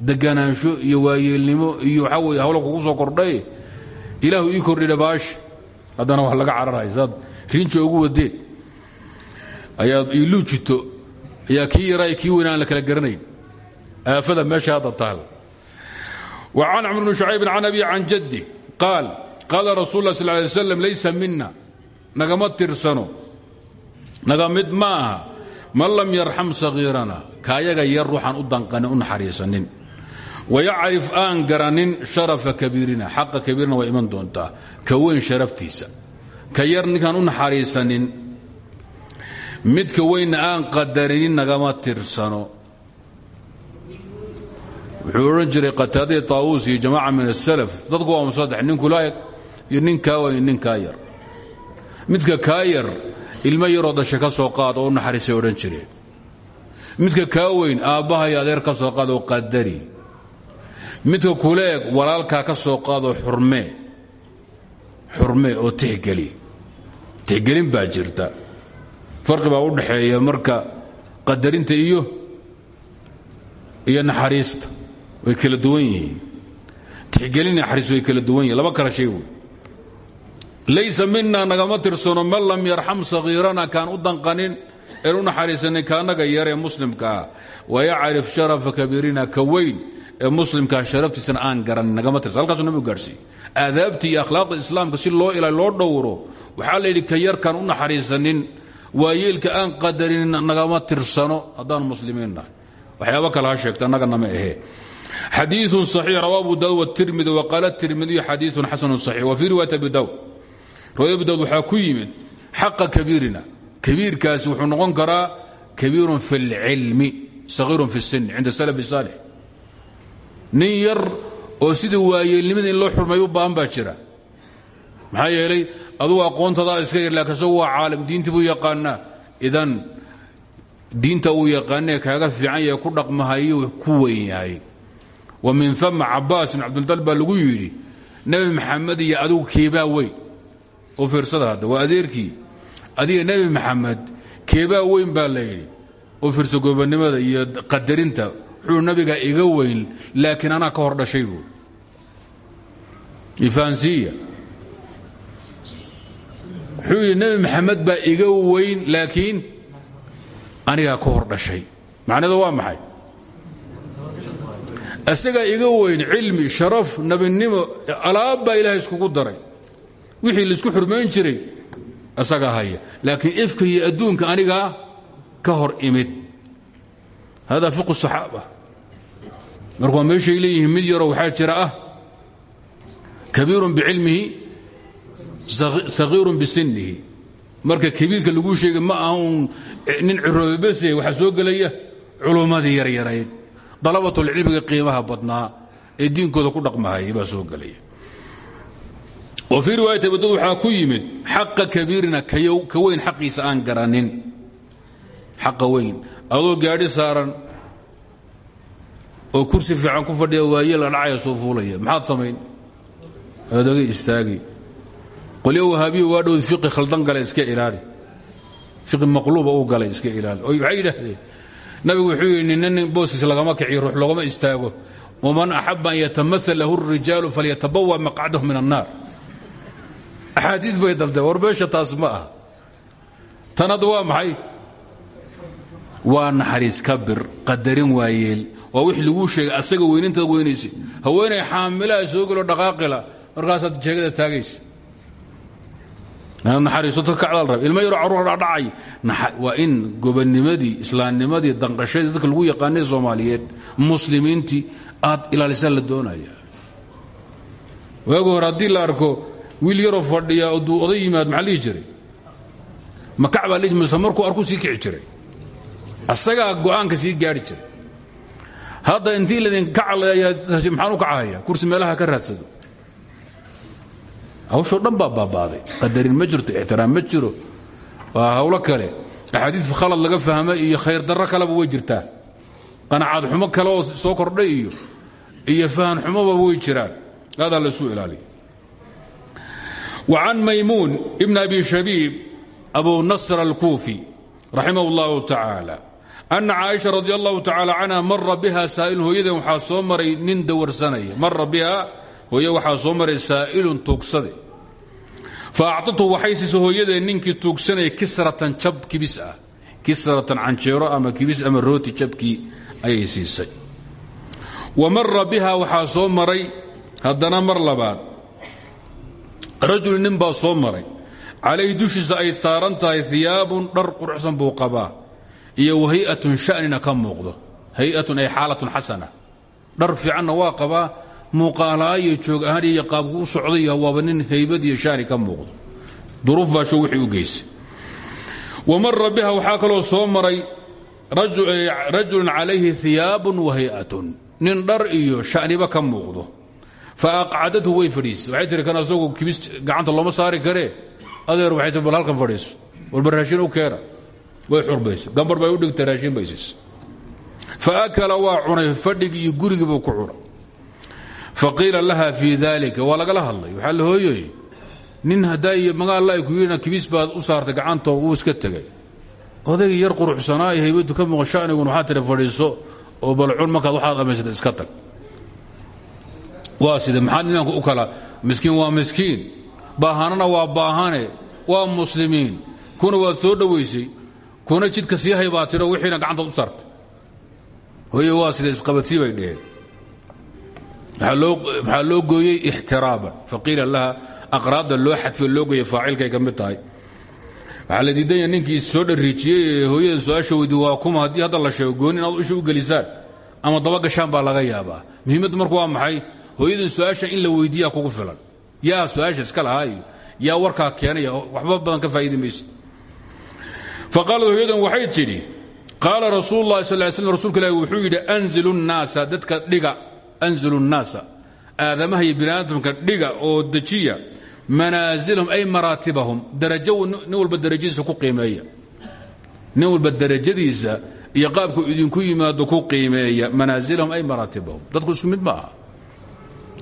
deganaansho iyo waayeelnimo iyo waxaa wey hawla kugu soo kordhay. Ilaahu ii kordhidha baash. Haddana wax laga cararhay saad riinjo ugu wadeen. Ayaad iluu jito. Ayaa kii yaraa kii weynaa la kala garanayn. Aafada meesha hadda taal. Wa can camr bni shucaybin can abi can jaddi qaal qaala rasuul lah sal alay laysa mina nagama tirsano. Naga ma man lam yarxam sagiirana kaayaga yar ruuxaan u danqanin u naxariisanin wayacrif aan garanin sharafa kabiirina xaqa kabiirina waa iman doontaa ka weyn sharaftiisa ka yar ninkaan u naxariisanin midka weynna aan qadarinin nagama tirsano wuxuu odhan jiray qataadii taawuus iyo jamaaca min asalaf dadku waa musaddex ninku laayeg iyo nin kaa weyn nin kaa yar midka kaa yar ilmo yaroo dashe ka soo qaad oo u midka kaa weyn aabbaha adeer ka soo qaad oo qadari midka kuleeg walaalkaa ka soo qaadoo xurmee xurmee oo tixgeli. Tixgelin baa jirta. Farqi baa u dhaxeeya marka qadarinta iyo iyo naxariista way kala duwan yihiin. Tixgelin naxariis way kala duwan yihiin laba kala shay wey laysa mina nagama tirsano man lam yarxam sagiirana kaan u danqanin een u naxariisanin kaanaga yaree muslimkaa. Wayacrif sharafa kabiirina ka weyn ee muslimka sharaftiisana aan garanin nagama tirsa halkaasuu nabigu gaadhsiiye aadaabtii iyo akhlaaqda islaamka si loo ila loo dhowro waxaa la yidhi ka yarkaan u naxariisanin waayeelka aan qadarin nagama tirsano. Haddaan muslimiin nahay. Waxyaaba kale ha sheegta annagana ma ahe xadiiun saxiix rawa abu daud watirmidi waqaala tirmidiyu xadiiun xasanun saxiix wa fii riwaayat abi daud riwaya abi daud waxaa ku yimid xaqa kabiirina kabiirkaasi wuxuu noqon karaa kabiirun fi اlcilmi sagiirun fi اsin cinda salaf saalix nin yar oo sidii waayeelnimada in loo xurmay u baahan baa jira. Maxaa yeelay adugu aqoontadaa iska yar laakiin isagu waa caalim. Diintii buu yaqaanaa. Idan diinta uu yaqaanee kaaga fiican yahay ku dhaqmahayuu ku weyn yahay wa min ama cabaas ibn cabdilal baa lagu yidhi nebi maxamed iyo adigu keebaa weyn. Oo fiirsada hadda waa adeerkii. Adiga nebi maxamed keebaa weyn baa la yidhi. Oo fiirsa gobannimada iyo qadarinta wuxuu nabiga iga weyn laakiin anaa ka hor dhashay buu. Ifahansiiya wuxuu yidhi maxamed baa iga weyn laakiin anigaa ka hor dhashay. Macnada waa maxay? Isagaa iga weyn cilmi sharaf nebinimo alaab ilaahay iskugu daray. Wixii la isku xurmayn jiray isagaa haya. Laakiin ifka adduunka anigaa ka hor imid. Hada fiqu saxaaba marka waa meeshay leeyihiin mid yaroo waxaa jira ah kabiirun bicilmihi sagiirun bisinihi marka kabiirka laguu sheegay ma aha uun nin ciroobebese waxaa soo gelaya culummadii yaryarayd dalabatulcilmiga qiimaha badnaa ee diinkooda ku dhaqmahayay baa soo gelaya. Wa fii riwaayati abudad waxaa ku yimid xaqa kabiirina ka weyn xaqiisa aan garanin. Xaqa weyn adoo gaadhi saaran oo kursi fiican ku fadhiya waaye la dhacaya soo fuulaya. Maxaad samayn? Aad oga istaagay qolyo wahaabiyo waa fiqi khaldan gale iska ilaali. Fiqi maqluuba uu galay iska ilaali. Oo waxay yidhaahdeen wuxuu yidhi nin nin booskiisa lagama kiciyo ruux loogama istaago. Waman axaba an yatamaal lahu falyatabawa maqcadahu min annaar. Axaadiis bay daldeen war meesha taas ma waa naxariis kabir qadarin waayeel. Waa wix laguu sheegay asaga weynintaad weynaysa haweenay xaamilaha soo gelo dhaqaaqila markaasaad jeegada taagaysa. Naxariisoto kacdaal rab ilmo yaroo carruur dhacdhacay. Waa in gobanimadii islaamnimadii danqashadii dadka lagu yaqaanay soomaaliyeed muslimiintii aad ilaalisaan la doonaya waagi hore haddii la arko wiil yaroo fadhiya duu oday yimaad maxaa jiray? Makac baa lihi mise arku sii kici jiray asagaa go'aanka sii gaari jiray. Hadda intii ladin maxaan u kacahaya kursi meelaha ka raadsado. Hawshoo dhan baa baabaaday. Qadarin ma jirto ixtiraam ma jiro. Waa hawlo kale. Axaadiid khalad laga fahmay iyo khayr darro kaleba way jirtaa. Qanacaad xumo kale oo soo kordhay iyo iyo fahan xumoba way jiraan. Adaa laysuu ilaaliya wa can maymuun ibn abi shabiib abu nasr alkuufi raximah اllahu tacaala ana caaisha radi allahu tacaala canha mara biha saa'ilun hooyaden waxaa soo maray nin dawarsanaya mara biha hooye waxaa soo maray saa'ilun tuugsade fa acطatu waxay siisay hooyadee ninkii tuugsanaya kisratan jab kibis ah kisratan canjeero ama kibis ama rooti jabkii ayay siisay wa mara biha waxaa soo maray haddana mar labaad rajul nin baa soo maray calayhi dushiisa ay taaran tahay iyaabun dhar quruxsan buu qabaa iyo wahay-atun shanina ka muuqdo. Hay'atun ay xaalatun xasana. Dhar fiicanna waa qabaa muuqaalaa iyo joog ahaan iyo qaabku u socday waaba nin haybad iyo shani ka muuqdo. Duruuf baasho wixii u geysay. Wa mara biha waxaa kaloo soo maray rajulun calayhi iyaabun wahay-atun nin dhar iyo shaniba ka muuqdo. Fa aqcadathu way fadhiisay waxay tihi kan asagu kibis gacanta looma saari karee adeer waxay tii bal halkan fadhiiso. Walba raashin u keena way xurbaysay gambar bay u dhigtay raashin baysis. Fa akala waa cunay fadhigii iyo gurigiibuu ku cunay. Fa qiila laha fii dalika waa lagala hadlay. Waxaa la hooyoy nin haddaa iyo ay ku yidhina kibis baad u saartay gacantoo wuu iska tegay. Odaygii yar quruxsanaa iyo haybadu ka muuqa shanigun waxaa tiri oo balcun markaad waxaad dhammaysata iska tag. Waa nimanka u kala miskiin waa miskiin baahanana waa baahane waa muslimiin kuna waad soo dhowaysay kuna jidka sii hay baa tiro wixiina gacantaad u saartay. Hooye waa sida isqabatii bay dheheen maxaa loo gooyey ixtiraaban. Faqiila laha aqraadda loo xadfay loo gooyey faacilkay ka mid tahay. Waxaa la diidanya ninkii soo dhariijiyey ee hooyada su'aasha waa kuma haddii hadda la sheego gooni inaad isha u gelisaan ama dabagashaan baa laga yaabaa. Muhiimaddu marku waa maxay? Hooyadan su'aasha in la weydiiyaa kugu filan. Yaa su'aasha iska lahaa iyo keenaya waxba badan ka mayse faqaalad hooyadan waxay tidhi qaala rasuul lahi sal l slm rsulka ilahi wuxuu yidhi anzilu nnaasa dadka dhiga anzilu nnaasa aadamaha iyo bini aadamka dhiga oo dejiya manaasilahum ay maraatibahum darajo nin walba darajadiisa ku qiimeeya. Nin walba darajadiisa iyo qaabku idinku yimaado ku qiimeeya manaasilahum ay maraatibahum. Dadku isku mid ma aha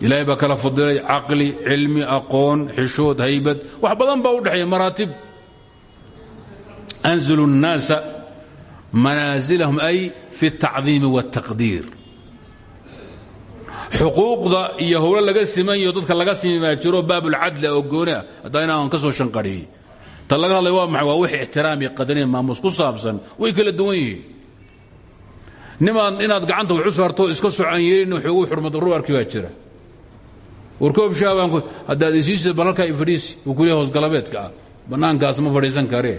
ilaahay baa kala fadilay caqli cilmi aqoon xishood haybad wax badan baa u anzilu الnaasa manaasilahum ay fi الtacdiimi wالtaqdiir xuquuqda iyo howlo laga simanyaho dadka laga simaa jiro baabulcadla oo gooni ah haddaa inaan ka soo shanqariyey ta laga hadlay waa maxay waa wix ixtiraam iyo qadarin maamuus ku saabsan way kala duwan yihiin nimaad inaad gacanta wax u saarto iska socan yeelin xoogu xurmado ru arki baa jira warkoob shaabanku haddaad isiisa balalkaa fadhiisi uu ku leeyahay hoosgalabeedka ah bannaankaas ma fadhiisan karee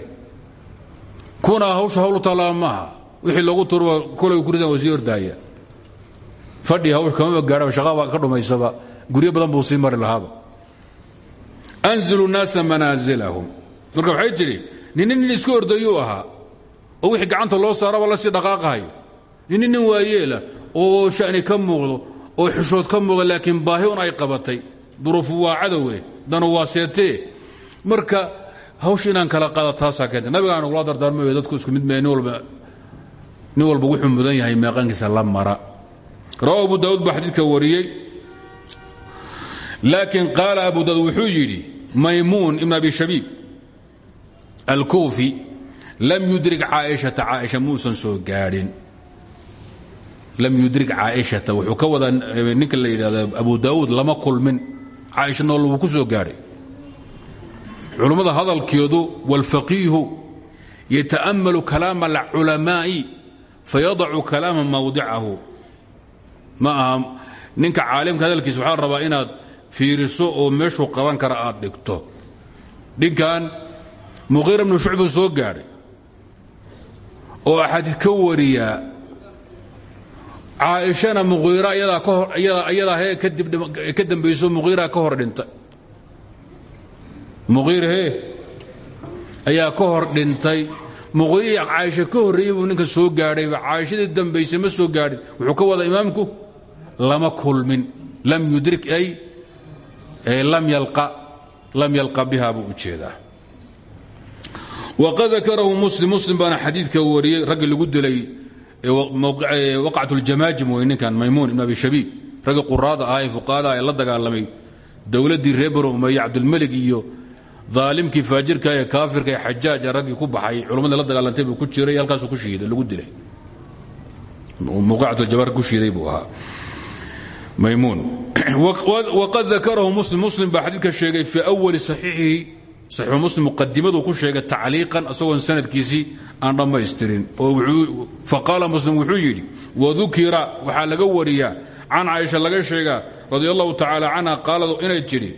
kuna hawsha hawl u taallaa wixii loogu turuba kolay ku ridaan waa sii ordaaya. Fadhi hawsh kamaba gaadhaba shaqaba ka dhumaysaba. Guryo badan buu sii mari lahaaba. Anzilu naasa manaasilahum marka waxay tidhi isku ordayuu ahaa. Oo wixii gacanta loo saaraba la sii dhaqaaqahayo nini nin oo shani ka muuqdo oo xishood ka muuqda laakiin baahi un ay qabatay. Duruufu waa cadowe danu waa seetee marka hawsha kala qaada taasaa keentay nabigaan ugula dardaarmayo dadku isku mid mee nin walba wuxuu mudan yahay meeqankiisa la mara. Rawa abu daauud baa xadiidka wariyey. Abu daauud wuxuu yidhi maymuun ibn abi shabiib alkuufi lam yudrik caaishata caaisha muusan soo gaadhin. Lam yudrik caaishata wuxuu ka wadaa ninka la yidhahdo abu daauud lama kulmin. Caaisha nool wuu ku soo gaadhay culummada hadalkeedu wاlfaqiihu yata'amalu kalaama alculamaa'i fayadacu kalaama mawdicahu. Ma aha ninka caalimka hadalkiisa waxaa rabaa inaad fiiriso oo meeshuu qaban kara aad dhigto. Dhinkan muqiira bnu shucbuu soo gaadhay oo axaadiid ka wariyaa caaishana muqiira iyadaa hee ka dambayso muqiira ka hor dhinta muqiir hee ayaa ka hor dhintay. Muqiirihii caaisha ka horreeyey buu ninka soo gaadhayba caaishadii dambaysay ma soo gaadhin. Wuxuu ka wadaa imaamku lama kulmin. Lam yudrik ay lam yalqa biha buu u jeedaa. Waqad dakarahu muslim muslim baana xadiidka wariyey raggii lagu dilay waqcat اljamaajim wey ninkan maymuun ibn abi shabiib. Raggii quraada ah ee fuqahada ee la dagaalamay dowladdii reer banu umaye cabdilmelig iyo aalimkii faajirka ee kaafirka ee xajaaja raggii ku baxay culammada la dagaalantay ku jiray halkaasuu ku lagu dilay. Muqacatuljabaar ku shiiday buu ahaa. Maymuun waqad dakarahu muslim muslim baa xadiidka sheegay fii awali saxiixihi. Saxiixu muslim muqadimaduu ku sheegay tacliiqan isagoon sanadkiisii aan dhammaystirin. Oo faqaala muslim wuxuu yidhi wadukira waxaa laga wariyaa. Can caaisha laga sheegaa radi allahu tacaala canha inay tidhi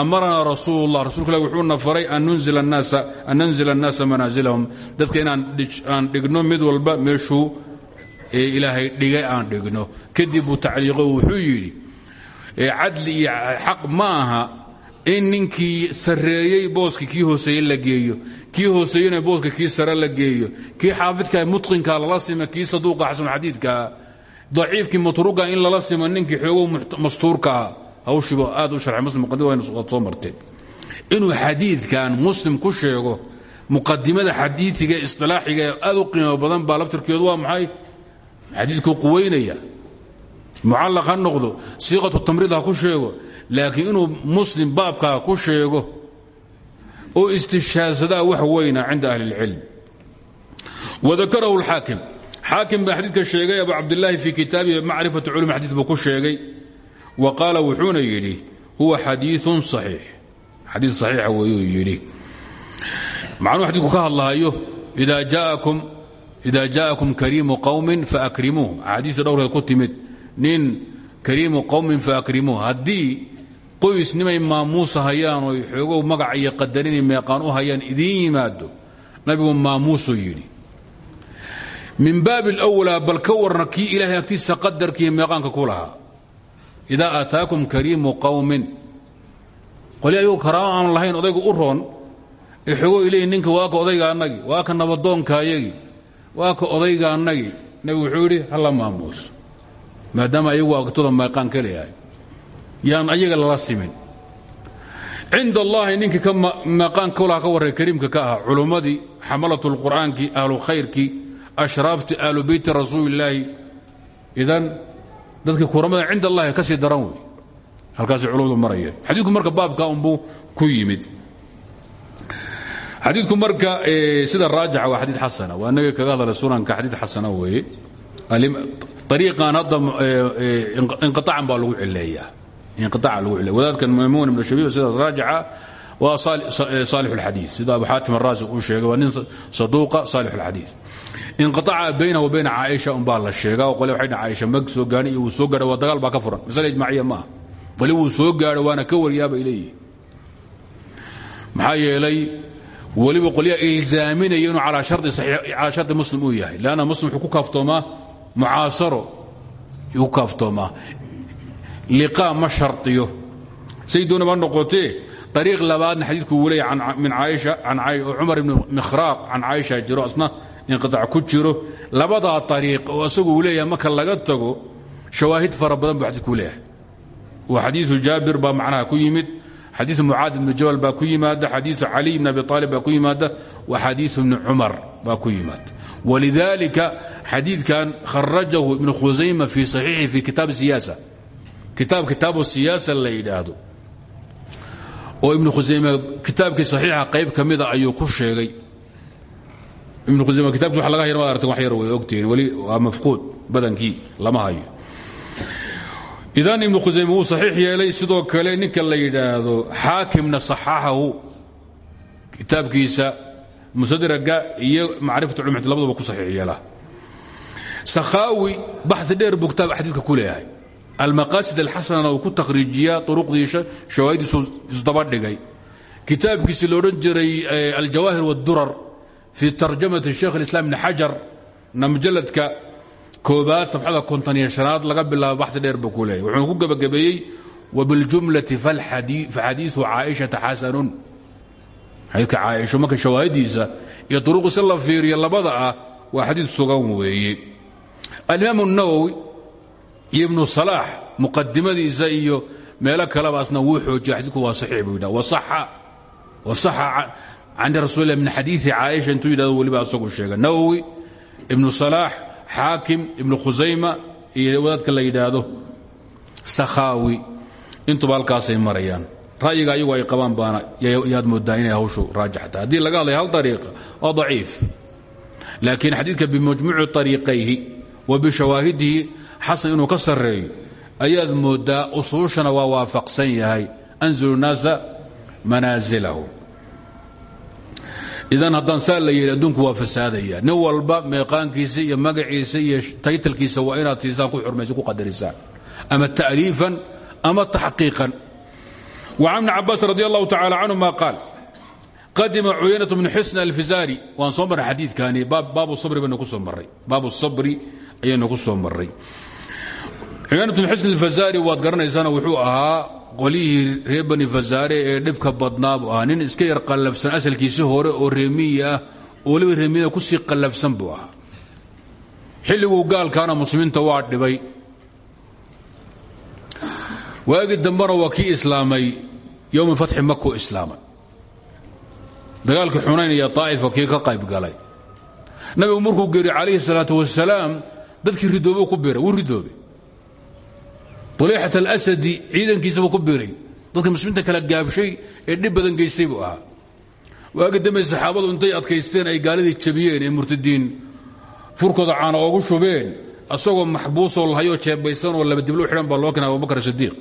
amaranaa rasuulullah rasulka ilah wuxuuna faray an nanzila annaasa manaasilahum dadka inaan dhigno mid walba meeshuu ilaahay dhigay aan dhigno kadib buu tacliiqo wuxuu yidhi cadli iyo xaq ma in ninkii sarreeyey booska kii hooseeye la geeyo kii hooseeyena booska kii sare la geeyo kii xaafidka mutqinka lala sima kii saduuqa xasanulxadiidkaa daciifkii matruuga in lala sima ninkii xoogow mastuurkaa hawshiiba aad u sharxay muslim muqadima waynu soo marteen inuu xadiidkan muslim ku sheego muqadimada xadiiiga istilaaxiga ee aad u qiimo badan baa laftirkeedu waa maxay? Xadiidkuu quwaynaya mucallaq ha noqdo siiqatu tamriid ha ku sheego laakiin inuu muslim baabkaa ku sheego oo istishhaadsadaa wax weyna cinda ahli اlcilm wadakarahu اlxaakim xaakim baa xadiidka sheegay abu cabdilaahi fii kitaabihi macrifatu culum xadiid buu ku sheegay wa qaala wuxuuna yidhi huwa xadiiun saxiix. Xadii saxiixa weeyuu yidhi. Macnuu xadiidku ka hadlahayo ida jaءakum kariimu qawmin faakrimuuh axaadiistii dhowrkeed ku timid nin kariimu qawmin faakrimuuh haddii qoys nimay maamuusa hayaan oy xoogow magaca iyo qadarinay meeqaan u hayaan idiin yimaado nabigu maamuusuu yidhi. Min baabi اlwla bal ka warna kii ilaahay agtiisa qadarkiiyo meeqaanka ku idaa aataakum kariimu qowmin qolya ayuu karaamo aan lahayn odaygu u roon. Ay leeyiin ninka waa ka odayga annagii waa ka nabadoonkaayagii waa ka odayga annagii nebigu wuxuu yidhi hala maamuuso maadaama ayagu agtooda meeqaan ka leeyahay. Yaan ayaga lala simin. Cinda allahi ninkii ka meeqaan kolaha ka warray kariimka ka ahaa culummadii xamalatu lqur'aankii ahlu khayrkii ashraaftii ahlu beyti rasuulillaahi idan dadka kuramada cind allahi ka sii daran wey. Halkaas culumadu maraya xadiiku marka baabka unbuu ku yimid. Xadiiku marka sida raajaca waa xadii xasana. Waa inaga kaga hadala sunanka xadiid xasana weeye. Ariiqan hadda inqiaacan baa lagu cileeyaa inqiaaca lagu cileeya wadaadkan maymuun ibnu shabiib sidaas raajaca waa saalix اlxadiid sida abu xaatim araasi uu sheegay waa nin saduuqa saalix اlxadiid inqiطaca baynahu wa bayna caaisha unbaa la sheegaa oo qole waxay dhan caaisha mag gaadhay iyo soo gaadhay waa dagaal baa ka furan. Masale ijmaaciya ma ah qole wuu soo gaadho waana ka wariyaa bay leeyihiin maxaa yeelay weliba qolyaa ilzaaminaya inuu calaa shardi muslim uu yahay. Lanna muslim wuxuu ku kaaftoomaa mucaasaro ku kaaftoomaa. Ma shardiyo. Say doonaba noqotee ariiq labaadna xadiidku wuu leeya min caaisha oo cumar ibn mikhraaq can caaisha jiro asna inqiطac ku jiro labadaa ariiq oo asagu uu leeyahay marka laga tago shawaahid fara badan buu xadiidku leeyahay. Xadiiu jaabir baa macnaha ku yimid xadiiu mucaad ibnu jabal baa ku yimaada xadiiu caliy bn abi aalib baa ku yimaada wa xadiiu ibni cumar baa ku yimaada. Walidalika xadiidkan kharajahu ibnu khusayma fii saxiixi fi kitaab siyaasa kitaab kitaabu siyaasa la yidhaahdo. Oo ibnu khusayme kitaabkii saxiixa qayb ka mida ayuu ku sheegay ibnu khusayme kitabkiis wax laga hayan waad aragteen wax yar way ogtihiin weli waa mafquud badankii lama hayo. Idan ibnu khusayme wuu saxiix sidoo kale ninka la yidhaahdo xaakimna saxaxahu kitaabkiisa musadraga iyo macrifat culum labadaba ku saxiix yeela. Sakhaawi baxi dheer buu kitaab xadiidka ku leeyahay. Almaqaasid alxasanana uu ku takhriijiyaa uruqdiisa shawaahidiisu isdaba dhigay. Kitaabkiisi la odhan jiray aljawaahir wاdurar fii tarjamati sheekh islaam ibni xajarna mujaladka koobaad sabxada konton-iyo shanaad laga bilaabo baxsi dheer buu ku leeyay wuxuuna ku gebagabeeyey wabiljumlati faxadiiu caaishata xasanun xadiidka caaisho marka shawaahiddiisa iyo duruqu si la fiiriya labada ah waa xadiid sugan weeye alimaamu nawowi iyo ibnu salaax muqadimadiisa iyo meelo kaleba asna wuu xoojiya xadiidku waa saxiix buu yidhah wasaxa can rasuul lah min xadiidi caaisha intuu yidhahdo weliba asagu sheega nawowi ibnu salaax xaakim ibnu khusayma iyo wadaadka la yidhaahdo sakhaawi intuba halkaasay marayaan ra'yiga ayagu ay qabaan baana yaad moodaa inay hawshu raajix tahay haddii laga hadlaya hal ariiqa waa daciif laakiin xadiidka bimajmuuci ariiqayhi wa bishawaahidihi xasan inuu ka sarreeyo ayaad moodaa usuushana waa waafaqsan yahay anzilu naasa manaazilahu idan haddaan saa la yidhi adduunku waa fasaadaya. Nin walba meeqaankiisa iyo magaciisa iyo taytalkiisa waa inaad siisaan ku xurmaysa ku qadarisaan ama ta'liifan ama taxqiiqan. Wacan bni cabbaas radi allahu tacala canhuma qaal qadima cuyaynat bnu xusn alfisaari. Waan soo marray xadiidkani baabu sabri baynu ku soo marray. Baabu sabri ayaynu ku soo marray. Cuyaynat bnu xusn alfasaari waad garanaysaana wuxuu ahaa qolihii reer bani fasaare ee dhibka badnaabu ah nin iska yar qallafsan asalkiisi hore oo reemiya ah oo waliba reemiyada ku sii qallafsan buu ahaa. Xilliguu gaalkaana muslimiinta waa dhibay. Waagii dambena waa kii islaamay yowmi fatxi makuu islaamay dagaalkii xunayn iyo aa'if waa kii ka qayb galay. Nabigu markuu geeri calayhi salaatu wasalaam dadkii ridoobuu ku biray wuu ridoobe طulayxat alasadi ciidankiisabuu ku biray dadka muslimiinta kala gaabshay ee dhib badan geystay buu ahaa. Waagii dambe saxaabadu intay adkaysteen ay gaaladii jabiyeen ee murtadiin. Furkooda caana oogu shubeen asagoo maxbuusoo lahayoo jeebaysan oo laba diblo xidhan baa loo keenay abubakar sidiiq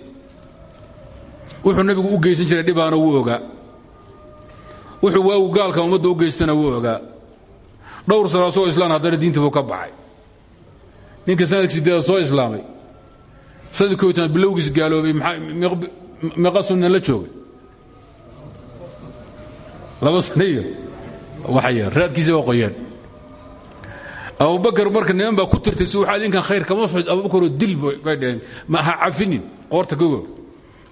wuxuu nabigu u geysan jiray dhibaana wuu ogaa wuxuu waagu gaalka ummadda u geystana wuu ogaa dhowr sano asagoo islaan haddana diintii buu ka baxay. Ninka sannadkii sideeda soo islaamay bilowgiis gaaloobay meeqa sunnan la joogay? Laba sano iyo waxyar raadkiisa waa qoyaan. Abubakar marka niman baa ku tirtay si waxaa idinkan khayr kama socod. Abubakaroo dil bay dhaheen ma ha cafinin qoorta gogo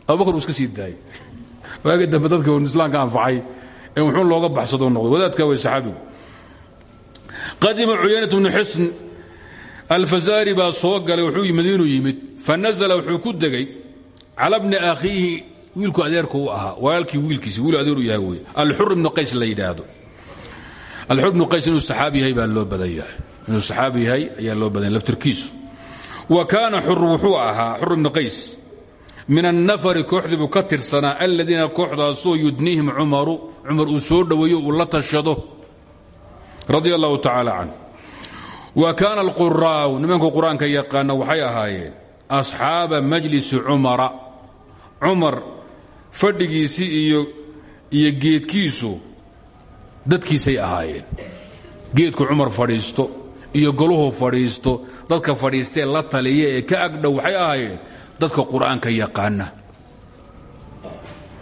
abubakar uu sii daayey waagi dambe dadka islaamka anfacay ee wuxuun looga baxsadoo noqday. Wadaadka way saxaabigu qadima cuyaynat bnu xisn alfazaari baa soo galay wuxuu madiinu yimid fanazla wuxuu ku degay cala bni akhiihi wiilku adeerku u ahaa. Walaalkii wiilkiisi wiil adeer u yahay wey alxur ibnu qays la yidhaahdo. Alxur ibnu qays inuu saxaabi yahay baa loo badan yahay. Inuu yahay ayaa loo badan yahay wa kaana xur wuxuu ahaa xur ibnu qays min annafari kooxdii buu ka tirsanaa aladiina kooxdaasoo yudniihim cumaru cumar uu soo dhoweeyo uu la tashado radia allahu tacaala canh wa kaana alquraa'u nimanku qur'aanka yaqaana waxay ahaayeen asxaaba majlisi cumara. Cumar fadhigiisii iyo iyo geedkiisu dadkiisay ahaayeen. Geedku cumar fadhiisto iyo goluhu fadhiisto dadka fadhiistee la taliya ee ka agdhow waxay ahaayeen dadka qur'aanka yaqaana.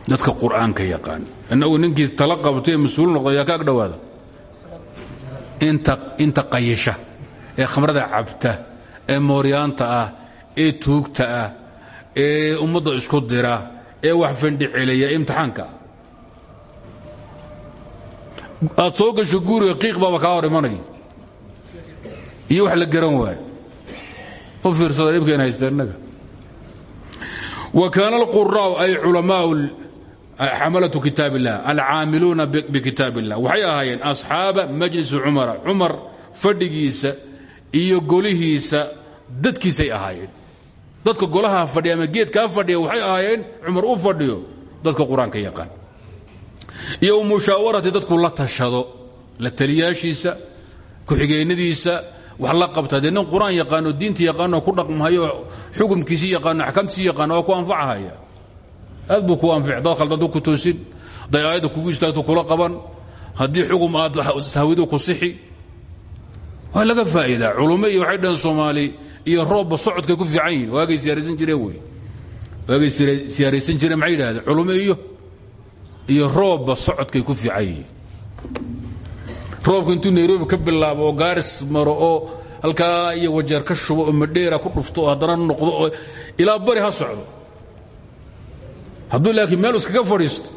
Dadka qur'aanka yaqaana. Innagu ninkii tala qabtay ee mas'uul yaa ka agdhowaada inta inta qayisha ee khamrada cabta ee mooryaanta ah ee tuugta ah ee ummadda isku dira ee wax fandhiceliya imtixaanka. Aad soo gasho guuriga qiiq baaba kaa hor imanaya iyo wax la garan waayo. U fiirsada dhibkeen haysta innaga wa kaana alquraa'u ay culamaau xamalatu kitaab illah alcaamiluuna bikitaab illah waxay ahaayeen asxaaba majlisi cumara cumar fadhigiisa iyo golihiisa dadkiisay ahaayeen dadka golaha fadhiya ama geedkaa fadhiya waxay ahaayeen cumar u fadhiyo. Dadka qur'aanka yaqaan. Iyo musaawarati dadku la tashado la taliyaashiisa ku-xigeenadiisa wax la qabta. Dee nin qur'aan yaqaano diinta yaqaano ku dhaqmahayo xukumkiisii yaqaano axkaamtiisii yaqaano waa ku anfacahaya. Aad buu ku anfic dad khaldadu ku toosin haday aayadda kugu istaagto kula qaban. Haddii xugum aad hawidu ku sixi. Waa laga faa'iidaa. Culummo iyo waxay dhaheen soomaali iyo roobba socodkay ku fiican yihiin waagay siyaaraysan jireen wey waagay siyaaraysan jireen maxay yidhahdeen? Culummo iyo iyo roobba socodkay ku fiican yihiin. Roobku intuu nairobi ka bilaabo oo gaaris maro oo halkaa iyo wajeer ka shubo oo madheera ku dhufto oo haddana noqdo oo ilaa bari ha socdo. Hadduu laakiin meel iskaga fadhiisto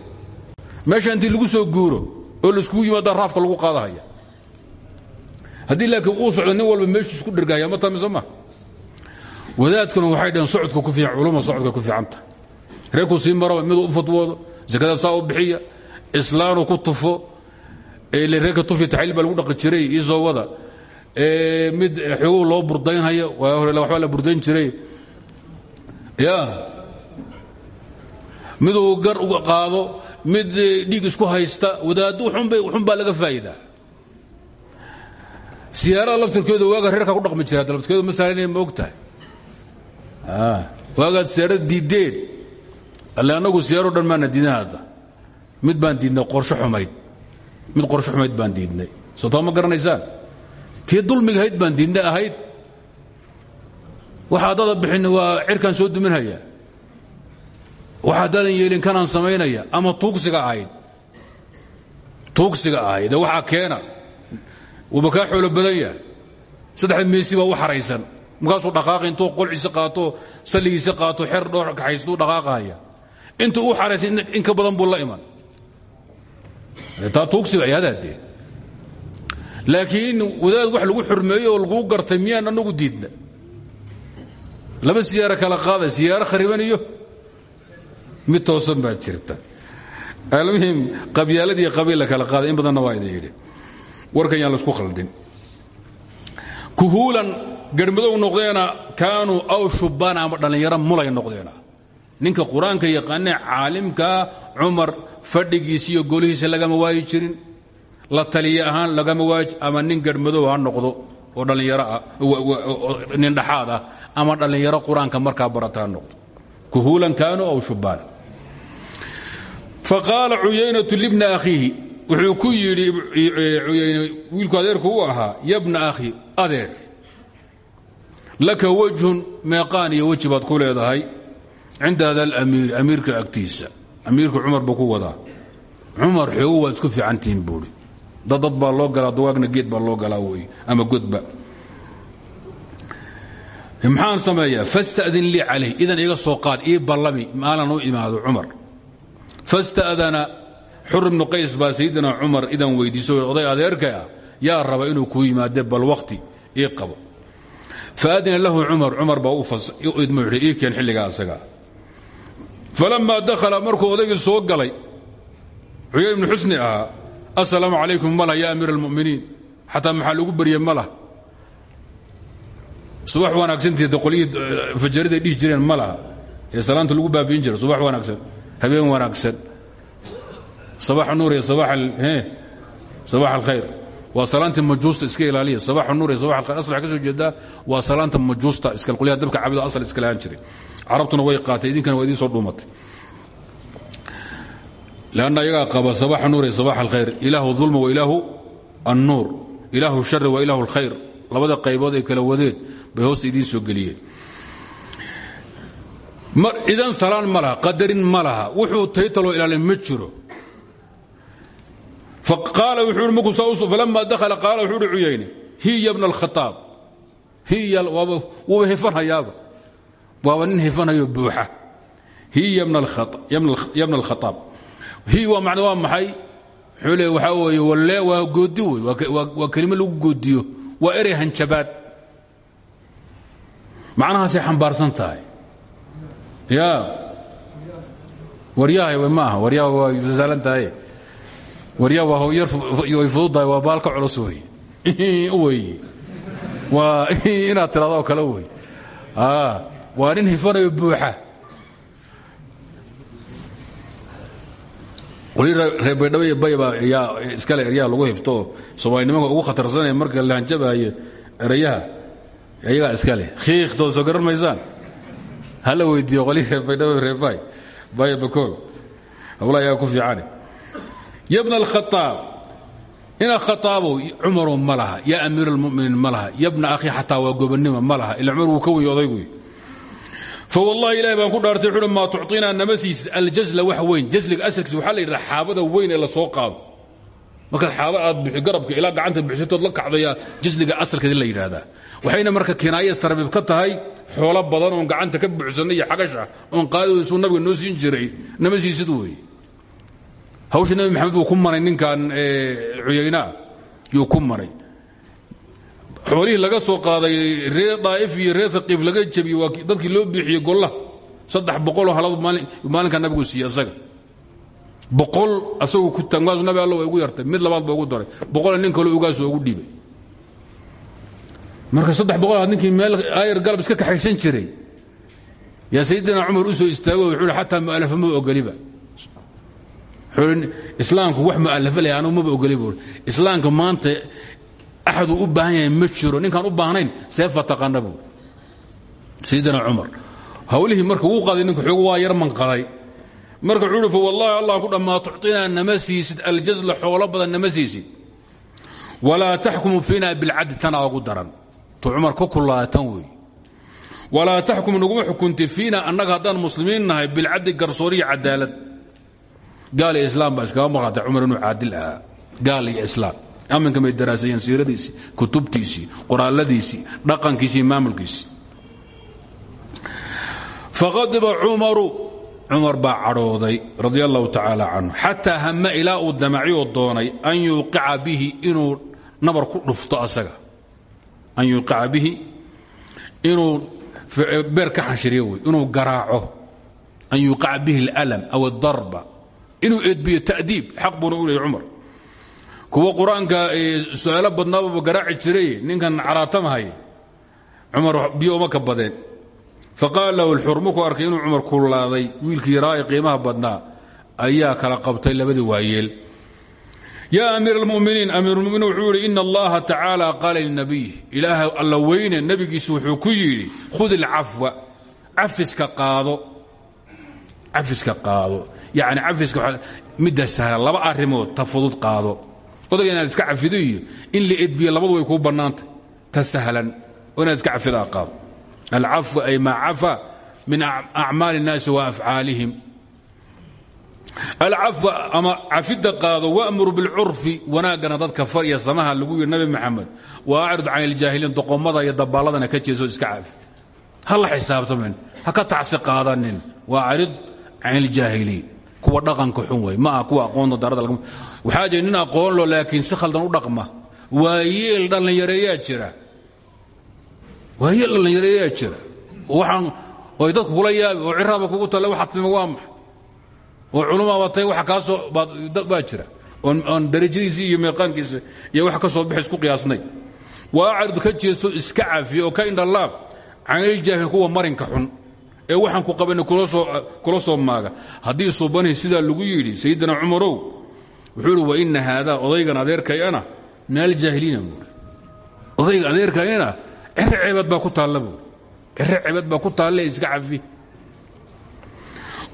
meesha intii lagu soo guuro oo laiskugu yimaada raafka lagu qaadahaya. Haddii laakiin uu socdo nin walba meeshuu isku dhergahaya ma tamise ma wadaadkuna waxay dhaheen socodka ku fiican culuma socodka ku fiicanta reerkuu sii maraba miduu u fadwoodo sakada saa u bixiya islaanuu ku tufo reerka tufi taxliil baa lagu dhaqi jiray iisoo wada. Mid xoguu loo burdaynhaya hore waxbaa la burdayn jiray. Ya miduu gar uga qaado mid dhiig isku haysta wadaaddu wuxun baa laga faa'iidaa siyaarada laftirkeedu waaga reerka ku dhaqmi jira laftirkeedu ma saaranay ma og tahay waagaad siyaarada diiddeen alle annagu siyaaro dhan maana diidan hadda. Mid baan diidnay qorsho xumayd. Mid qorsho xumayd baan diidnay. Soo taa ma garanaysaan? Tii dulmiga ahayd baan diidnay ahayd. Waxa haddaadan bixin waa cirkaan soo duminhaya. Waxa haddaadan yeelin kanaan samaynaya ama tuugsiga ahayd. Tuugsiga ahayd ee waxaa keena. Wuuba kaa xoolo badan yahay. Saddexda meesi baa u xaraysan markaasuu dhaqaaqi intuu qolciisa qaato salligiisa qaato xer dhowr kaxaystuu dhaqaaqahaya intuu u xaraysan in ka badan buu la iman. Taa tuugsiga ayaadaadee laakiin wadaad wax lagu xurmeeyo oo laguu gartay miyaan anagu diidna. Laba siyaaro kala qaada siyaaro khariban iyo mid toosan baa jirta. Almuhim qabyaaladii qabiilla kala qaada in badanna waa idin yidhi. Warkan yaan la isku khaldin. Kuhuulan garhmadow noqdeena kaanuu aw shubbaana ama dhallinyaro mulay noqdeena. Ninka qur'aanka yaqaanee caalimkaa cumar fadhigiisa iyo golihiisa lagama waayi jirin. La taliye ahaan lagama waayi ama nin garhmadow ha noqdo oo dhallinyaro ah nin dhaxaad ah ama dhallinyaro qur'aanka markaa barataa noqdo. Kuhuulan kaanuu aw shubbaana faqaala cuyaynatu libna akhiihi wuxuu ku yidhi uyayne wiilku adeerku u ahaa yabna akhi adeer laka wajhun meeqaan iyo weji baad ku leedahay cinda hada alamiiri amiirka agtiisa. Amiirka cumar buu ku wadaa. Cumar xoogu waad isku fiicantihiin buuri dad dad baa loo galaa dawaagna geed baa loo galaa wey ama godba maxaan sameeyaa? Fasta'din lii calayh. Idan iga soo qaad ii ballami maalan u imaado cumar. Fasta'dana xur ibnu qays baa sayidina cumar idan weydiiso oday adeerka ah. Yaa raba inuu kuu yimaade bal faadina lahu cumar cumar baa u idmo ii keen xilligaa asaga falammaa dakhala markuu odaygii soo galay xuyayn ibnu xusni ahaa assalaamu calaykum malah ya amiir almu'miniin xataa maxaa lagu barye malah subax wanaagsanteeda qolyihii fajariday dhihi jireen ma laha ee salaanta lagu baabi'in jira subax wanaagsan habeen wanaagsan sabax nuur iyo sabax alkhayr waa salaanta majuusta iska ilaaliya. Sabax nuur iyo sabax alkhayr asal ka soo jeedaa waa salaanta majuusta iska qolyaha dabka cabido asal iska lahaan jiray. Carabtuna way qaatay idinkana waa idiin soo dhuumatay. Lanna ayagaa qaba sabax nuur iyo sabax alkhayr ilaahu ulma wa ilaahu annuur. Ilaahu shari wa ilaahu alkhayr labada qaybood ay kala wadeen bay hoosta idiin soo falama dakhala qaala wuxuu uhi cuyayne hiya bna alkhataab hiya waaba wuuba hifanhayaaba waaba nin hifanhayo buuxa hiya bna alkhataab hiy waa macna waa maxay wuxuu le waxaa weeye walle waa goodi wey waa kelimo lagu goodiyo waa erey hanjabaad macnahaasay xambaarsan tahay ya waryahay ma aha waryaha waa saalan tahay waryaha waa way fududahay waa baalka culus wey wey waa inaad tirado oo kale wey waa nin hifanayo buuxa. Qolii reer baydhabo iyo bayba yaa iskale eryaha lagu hifto. Soomaalinimanka ugu khatarsanaya marka la hanjabaayo erayaha ayagaa iska leh. Khiikhtood soo garan maysaan? Hala weydiiyo qolii reer baydhabo reer bay baya bakool hawla ayaa ku fiicane yabna alkhataab ina khataabow cumarow ma laha yaa amiir almuminiin ma laha yabna akhi xataa waa gobonnimo ma laha ila cumar wuu ka wenya odayguy fwallahi ilahi baan ku dhaartay wuxuuhi maa tucطinaa nama siisid aljasla wax weyn jasliga asalkiisa waxaa la yidhaha xaabada weyn ee la soo qaado. Markaad xaaba aad bixi garabka ilaa gacanta bixisatood la kacdaya jasliga asalkeeda la yidhaahdaa. Waxayna marka kinaaye sarbiib ka tahay xoolo badan oon gacanta ka buuxsannay iyo xagash ah oon qaadidaysu nabiga noo siin jiray nama siisid weeye hawsha nebi maxamed buu ku maray ninkan cuyaynaa. Yuu ku maray. Xoolihii laga soo qaaday reer daa'if iyo reer haqiif laga jebiyey waa dadkii loo biixiyey gollaha saddex boqoloo halad maalinkaa nabigu siiye asaga. Boqol asagu ku taag markaasuu nabi alla waa igu yartay. Mid labaad ba ugu daray. Boqole nin kaloo ugaasoo ugu dhiibay marka saddex boqol aad ninkii meel aayar galab iska kaxaysan jiray. Yaa sayidina cumar u soo istaago wuxuu hi xataa mu'alafa ma ogoliba islaamku wax mu'alafa leh anugu maba ogoli buuri islaamka maanta axaduu u baahan ma jiro ninkaan u baahnayn seefa taqaana buuri sayidina cumar hawlihii marka wuu qaday ninku xoogu waa yar manqaday marka wuxuu uhi fa allah ku dhammaa tucطinaa nama siisid aljazla badan nama siisid. Walaa taxkumu fiina bilcadli tanaa ugu daran. Tu cumar ka kullaada tan wey walaa taxkum naguma xukunti fiina annaga haddaan muslimiin nahay bilcadli garsooriya cadaalad gaal iyo islaam baa iskaga maqlaatay cumar inuu caadil ahaa. Gaal iyo islaam. Aminka may daraasayeen siiradiisii kutubtiisii qoraaladiisii dhaqankiisii maamulkiisii faqadiba cumaru cumar baa cadhooday radia allahu tacaala canhu xataa hama ilaa uu damacyoo doonay an yuuqica bihi inuu nabar ku dhufto asaga. An yuuqica bihi inuu beer ka xanshiriyo wey inuu garaaco. An yuuqica bihi اlalam aw اdarba inuu edbiyo ta'diib xaq buuna u leeyay cumar. Kuwa qur'aanka su'aalo badnaababa garaaci jiray ninkan caraatamahaya cumar biyo uma ka badeen. Faqaala lahu lxur markuu kullaaday wiilkii yaraa ee qiimaha badnaa ayaa kala qabtay labadii waayeel. Yaa amiir almuminiin amiirulmuminiin wuxuu yidhi ina allaha tacaala qaala linabiy ilaaha alla weyne nebigiisu wuxuu ku yidhi khud ilcafwa cafiska qaado yani cafiska midda sahla laba arimood ta fudud qaado. Odayga iska cafido in la edbiyo labadu way kuu bannaantah ta sahlan oo inaad iska cafidaa qaado. Alcafu ay maa cafa min acmaali الnaasi wa afcaalihim. Alcafu ama cafidda qaado wamuru bilcurfi wanaaggana dadka far iyo samaha lagu yidhi nabi maxamed wa acrid can iljaahiliin doqomada iyo dabaalladana ka jeeso iska cafi ha la xisaabtamin ha qaadanin. Wa acrid can iljaahiliin kuwa dhaqanka xun wey ma aha kuwa aqoonta darada waxaa jira nin aqoon lo laakiin si khaldan u dhaqma. Waa yeel dhallinyareeyaa jira. Waayeel dhallinyareeyaa jira. Waxaan oy dadku kula yaabi oo ciraaba kugu talle waxaad timi waa maxa oo culumaaba tahay waxa kaa soo baa jira. Oon darajadiisii iyo meeqaankiisa iyo wax ka soo bixi isku qiyaasnay. Waa acrid ka jeeso iska cafiya oo ka indhalaab caniljaahil kuwa marinka xun ee waxaan ku qabanna kula soo maaga. Haddii suubanihi sidaa lagu yidhi sayidina cumarow wuxuu idhi wa ina haadaa odaygan adeerkayana min aljaahiliina buuri odayga adeerkayana cere baa ku taalla buuri cere ku taalle iska cafi.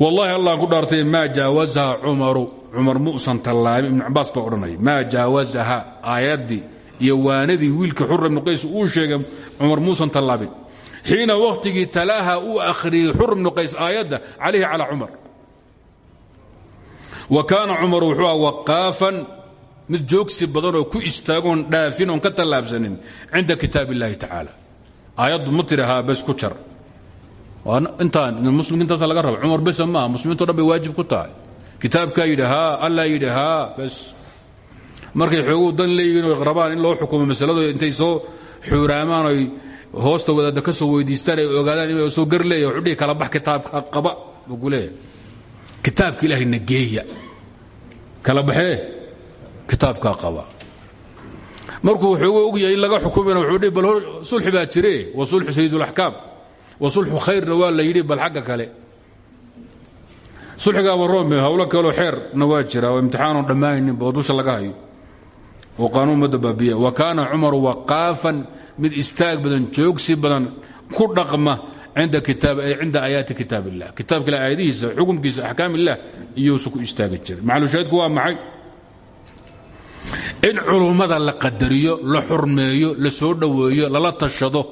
Wallaahi allah ku dhaartay maa jaawazaha cumaru. Cumar muusan tallaabin ibnu cabaas baa odhanaya maa jaawazaha aayaddii iyo waanadii wiilkii xura ibnu uu sheegay. Cumar muusan tallaabin xiina wakhtigii talaaha uu akhriyey xur ibnu qays aayadda calayhi calaa cumar. Wa kaana cumar wuxuu ah waqaafan mid joogsi badan oo ku istaagoon dhaafin oon ka tallaabsanin cinda kitaab illahi tacaala. Aayaddu ma tirahaa bes ku jar intaa muslimkiintaasa laga raba cumar besa maaha muslimiinto dhan bay waajib ku tahay. Kitaabkaa yidhi haa allaa yidhi haa bes. Markay xooguu dan leeyihiin oy rabaan in hoosta wadaadda ka soo weydiistaan ay ogaadaan in soo gar leeya wuxuu dhihi kala bax kitaabka qaba buu ku leeyahay. Kitaabka ilaahay nageeya. Kala baxee? Kitaabkaa qaba. Markuu wuxuu og yahay in laga xukumina wuxuu dhihi bal sulxi baa jire wa sulxu sayidulaxkaam wa sulxu khayrna waa la yidhi bal xagga kale. Sulxigaaba roome hawlo kaloo xeerna waa jira oo imtixaanoon dhammaanayninba oo dusha laga hayo. Oo qaanuun madda baabiya wa kaana cumaru waqaafan mid istaag badan joogsi badan ku dhaqma cinda aayaati kitaab illah kitaabka ila aayadihiisa xukumkiisa axkaam illah iyuusu ku istaagi jiray. Maxalushaahidku waa maxay? In culummada la qadariyo la xurmeeyo la soo dhoweeyo lala tashado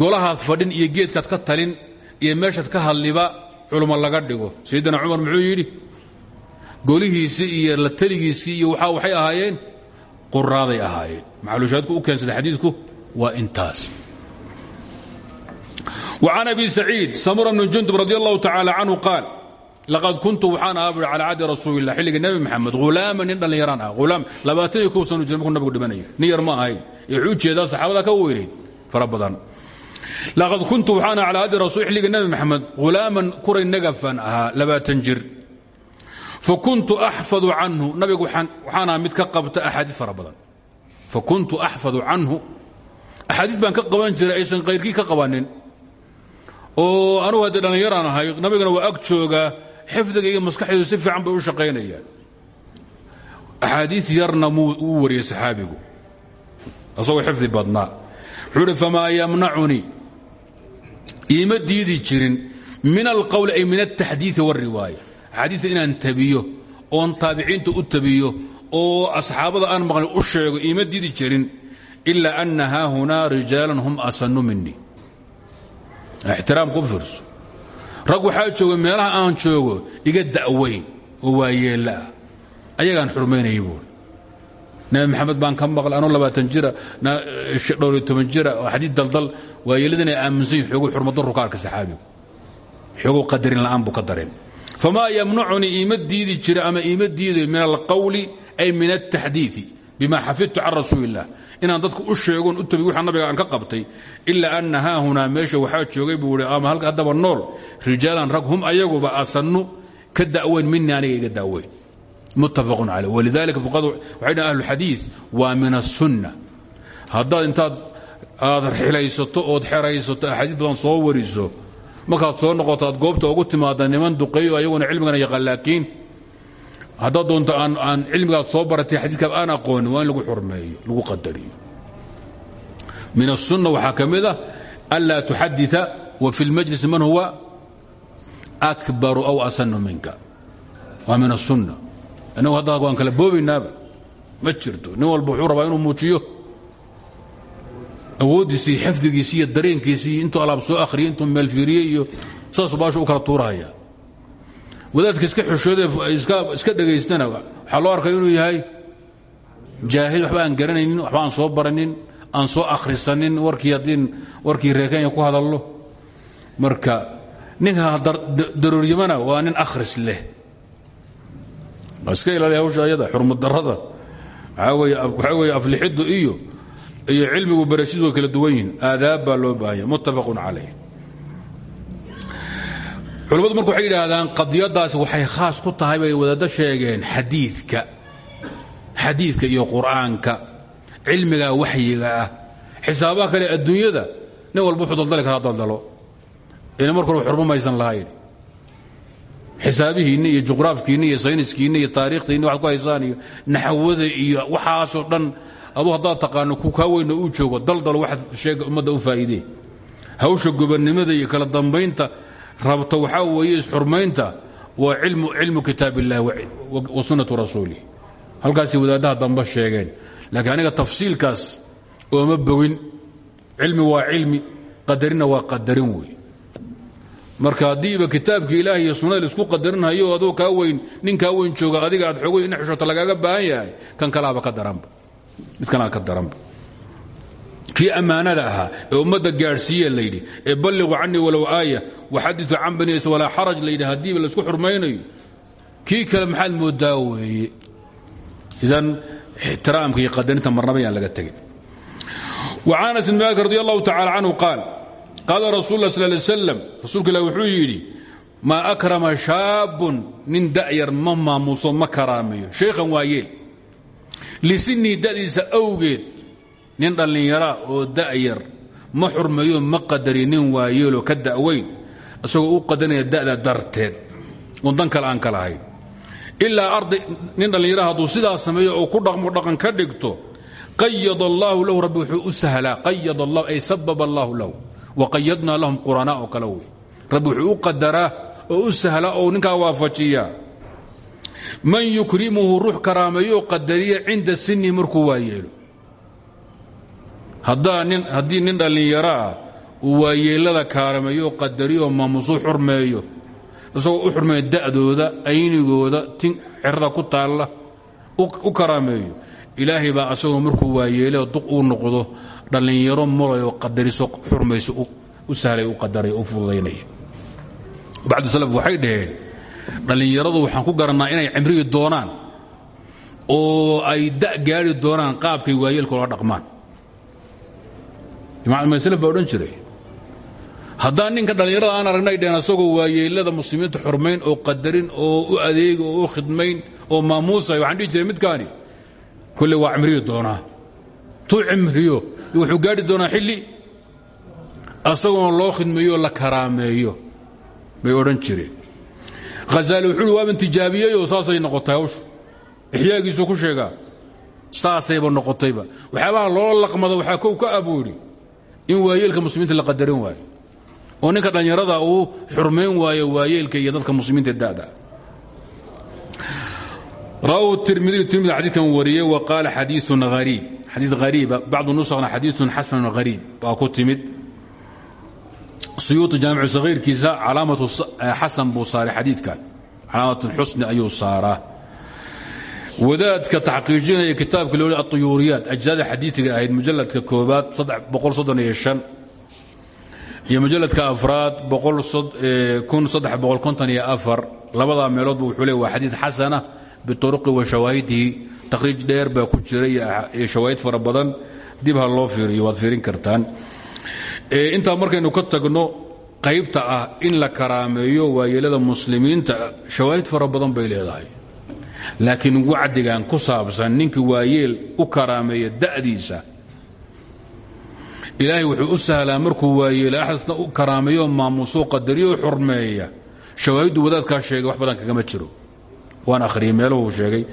golahaad fadhin iyo geedkaad ka talin iyo meeshaad ka hadliba culummo laga dhigo. Sayidina cumar muxuu yidhi golihiisii iyo la taligiisii iyo waxa waxay ahaayeen quraaday ahaayeen. Maxalushaahidku u keensada xadiidku waa intaas وعن أبي سعيid سمر بن جندب رضي الله تعالى عنه قاaل لقad kuntu waxaan aha bui calى cadi rasuuli الlah xilliga nebi mxamed hulaama nin dhallinyaraan ah ulaam labaatan iyo kow sanu jira markuu nabigu dhimanaya nin yar ma ahayn ee wuxuu ujeedaa saxaabada ka weynayd fara badan laqad kuntu waxaan aha calى cadi rasul xilliga nebi maxamed hulaaman kuray nagafan ahaa labaatan jir fakuntu axfadu canhu nabigu waxaan aha mid ka qabta axaadiid fara badan fakuntu axfadu canhu axaadiid baan ka qaban jiray aysan kayrkii ka qabanin. Oo anugu haddii dhallinyaraan ahay nabigana waa ag joogaa xifdiga iyo maskaxdoodu si fiican bay u shaqaynayaan. Axaadiid yarna wuu wariyey saxaabigu. Asagoo xifdi badnaa. Wuxuu uhi famaa yamnacunii diidi jirin min alqowli ay min altaxdiii wاlriwaaya axaadiidta inaan tabiyo oon taabiciinta u tabiyo oo asxaabada aan maqlin u sheego iima diidi jirin ila ana haahunaa rijaalan hum asanu minii ixtiraamka u fiirso rag waxaa jooga meelaha aan joogo iga da'weyn oo waayeella ah ayagaan xurmaynayay buuri nabi maxamed baan ka maqlay anoo labaatan jira dhowr iyo toban jira oo xadiid daldal waayeeladin ay aaminsan yihiin xoogu xurmadaru ka arka saxaabigu xoogu qadarin la'aan buu ka dareen famaa yamnacunii iima diidi jira ama iima diidayo min alqawli ay min altaxdiii bima xafidtu can rasuuli illah inaan dadku u sheegoon u tabi wxa nabiga aan ka qabtay. Ilaa ana haahunaa meesha waxaa joogay buu ama halka haddaba nool rijaalan rag hum ayaguba asannu ka da'weyn minii aniga iga da'weyn. Muttafaqun caleyh walidalika fuqadu waxay dhahan ahlulxadiid waa min asunna haddaad intaad aad xilaysato ood xeraysato axaadiis badan soo wariso markaad soo noqoto aad goobta ugu timaada niman duqeeyo ayaguna cilmigana yaqaan laakiin haddaad doonto aan cilmigaad soo baratay xadiidkaab aan aqoonin waa in lagu xurmeeyo lagu qadariyo min الsunna waxaa ka mid ah anlaa tuxadita wa fi اlmajlis man huwa akbaru aw asanu minka waa min الsunna inagu hadda waan kala boobaynaaba ma jirto nin walba wuxuu rabaa inuu muujiyo awooddiisi iyo xifdigiisi iyo dareenkiisi iyo intuu alaab soo akhriyay intuu meelfiiriyey iyo saasuu baashu u kala tuurahaya wadaadka iska xushoodee iska dhegaystana waxaa loo arkay inuu yahay jaahil waxba aan garanaynin waxba aan soo baranin aan soo akhrisanin warkii haddii warkii reekenya ku hadallo. Marka ninka darooryamana waa nin akhris leh. Iska ilaaliya hawsha ayada xurmadarrada waxaa weeye aflixiddu iyo iyo cilmigu barashidu way kala duwan yihiin aadaab baa loo baahanya. Muttafaqun calayh culimmadu marka waxay yidhaahdaan qadiyadaasi waxay khaas ku tahay bay wadaaddo sheegeen xadiidka. Xadiidka iyo qur'aanka. Cilmiga waxyiga ah. Xisaabaha kale adduunyada nin walba wuxuu daldali karaa daldalo. Ina marka hore xurmo maysan lahayn. Xisaabihiinni iyo juqraafkiinni iyo sayniskiinni iyo taariikhtiinni waxaad ku haysaan iyo naxawada iyo waxaasoo dhan. Aduu haddaad taqaano ku kaa weyna uu joogo daldalo waxaad sheega ummadda u faa'iidee. Hawsha gobonnimada iyo kala dambaynta rabto waxaa weeye isxurmaynta waa cilmu kitaab illahi wa sunnatu rasuulih halkaasay wadaaddaha dambe sheegeen. Laakiin aniga tafsiilkaas ooma bogin. Cilmi waa cilmi qadarina waa qadarin wey marka haddiiba kitaabka ilaahi iyo sunnada la isku qadarinhayo aduu kaa weyn nin kaa weyn jooga adiga aad xogay ina xishota lagaaga baahan yahay kan kalaaba ka daranba mid kalaa ka daranba kii ammaanada ahaa ee ummadda gaadhsiiye layidhi ee balliqu canii walow aaya waxadiu can baniis walaa xaraj layidhi haddiiba la isku xurmaynayo. Kii kale maxaad moodaa weeye? Idan ixtiraamka iyo qadarinta marnaba yaan laga tegin. وcan anas bn malik radi allahu tacala canhu qaal qaala rasul lah sal lay slam rasuulka ilah wuxuu yidhi maa akrama shaabun nin da'yar ma maamuuso ma karaameeyo shaykhan waa yeel lisinii da'diisa awgeed nin dhallinyaraa oo da'yar ma xurmeeyo ma qadari nin waayeeloo ka da'weyn isagoo u qadanaya da'da darteed. Oon dan kale aan ka lahayn ilaa arday nin dhallinyara hadduu sidaa sameeyo oo ku dhaqmo dhaqan ka dhigto qayad allaahu lahu rabbi wuxuu u sahlaa qayad allah ay sababa allaahu lahu wa qayadnaa lahum quranaa oo kale wey. Rabbi u qadaraa oo u oo ninkaa waafajiyaa. Man yukrimuhu ruux karaameeyo qadariya cinda sinii markuu waayeelo haddii nin dhallinyaro ah uu waayeelada kaarameeyo qadariyo maamusu xurmeeyo isagoo u xurmeeya da'dooda aynigooda tin xerada ku taalla u karaameeyo ilaahay baa asagoo markuu waayeeleo duq uu noqdo dhallinyaro molayoo qadariso xurmayso u sahlay u qadaray u fududaynaya bacdu salaf waxay dhaheen dhallinyaradu waxaan ku garannaa inay cimrigi doonaan oo ay da' gaari doonaan qaabkay waayeelkoola dhaqmaan jamacadmaslf baa odhan jiray. Haddaan ninka dhallinyarada aan aragnay dheen asagoo waayeelada muslimiinta xurmayn oo qadarin oo u adeegi oo u khidmayn oo maamuusay. Waxaan dhihi jiray midkaani kolle waa cimriyi doonaa tuu cimriyo. Wuxuu gaadhi doonaa xilli. Asagoona loo khidmeeyo la karaameeyo. Bay odhan jireen. Hazaali wuxuu uhi waaban tijaabiyeyoo saasay noqotay hawshu. Ixyaagiisu ku sheegaa saasayba noqotayba. Waxyaabaha loo laqmado waxaa kow ka ah buu yidhi in waayeelka muslimiinta la qadarin waayo. Oo ninka dhallinyarada uu xurmayn waayo waayeelka iyo dadka muslimiinta da'da. Rawahu tirmidiyu tirmidi xadiidkan wariyey wa qaala xadiiun hariib xadii hariiba bacdu nuskhna xadiiun xasanun hariib baa ku timid. Suyuuطi jaamicu sahiirkiisa calaamatu xasan buu saaray xadiidkan. Calaamat xusni ayuu saaraa wadaadka taxqiijinaya kitaabka loo aطuyuuriyaat ajzada xadiiiga ahayd mujaladka koobaad iyo mujaladka afraad labadaa meeloodba wuxuu le waa xadiid xasana bituruqi wa shawaahidihi. Takhriij dheer baa ku jira iyo shawaahid fara badan. Loo fiiriyo waad fiirin kartaan. Intaa markaynu ka tagno qaybta ah in la karaameeyo waayeelada muslimiinta shawaahid fara bay leedahay laakiin wacdigan ku saabsan ninkii waayeel u karaameeya da'diisa. Ilaahay wuxuu u sahlaa markuu waayeela axdasna u karaameeyo maamusoo qadariyo xurmeeya. Shawaahiddu wadaadkaa sheegay wax badan kagama jiro. Waan akhriyey meeluhu sheegay.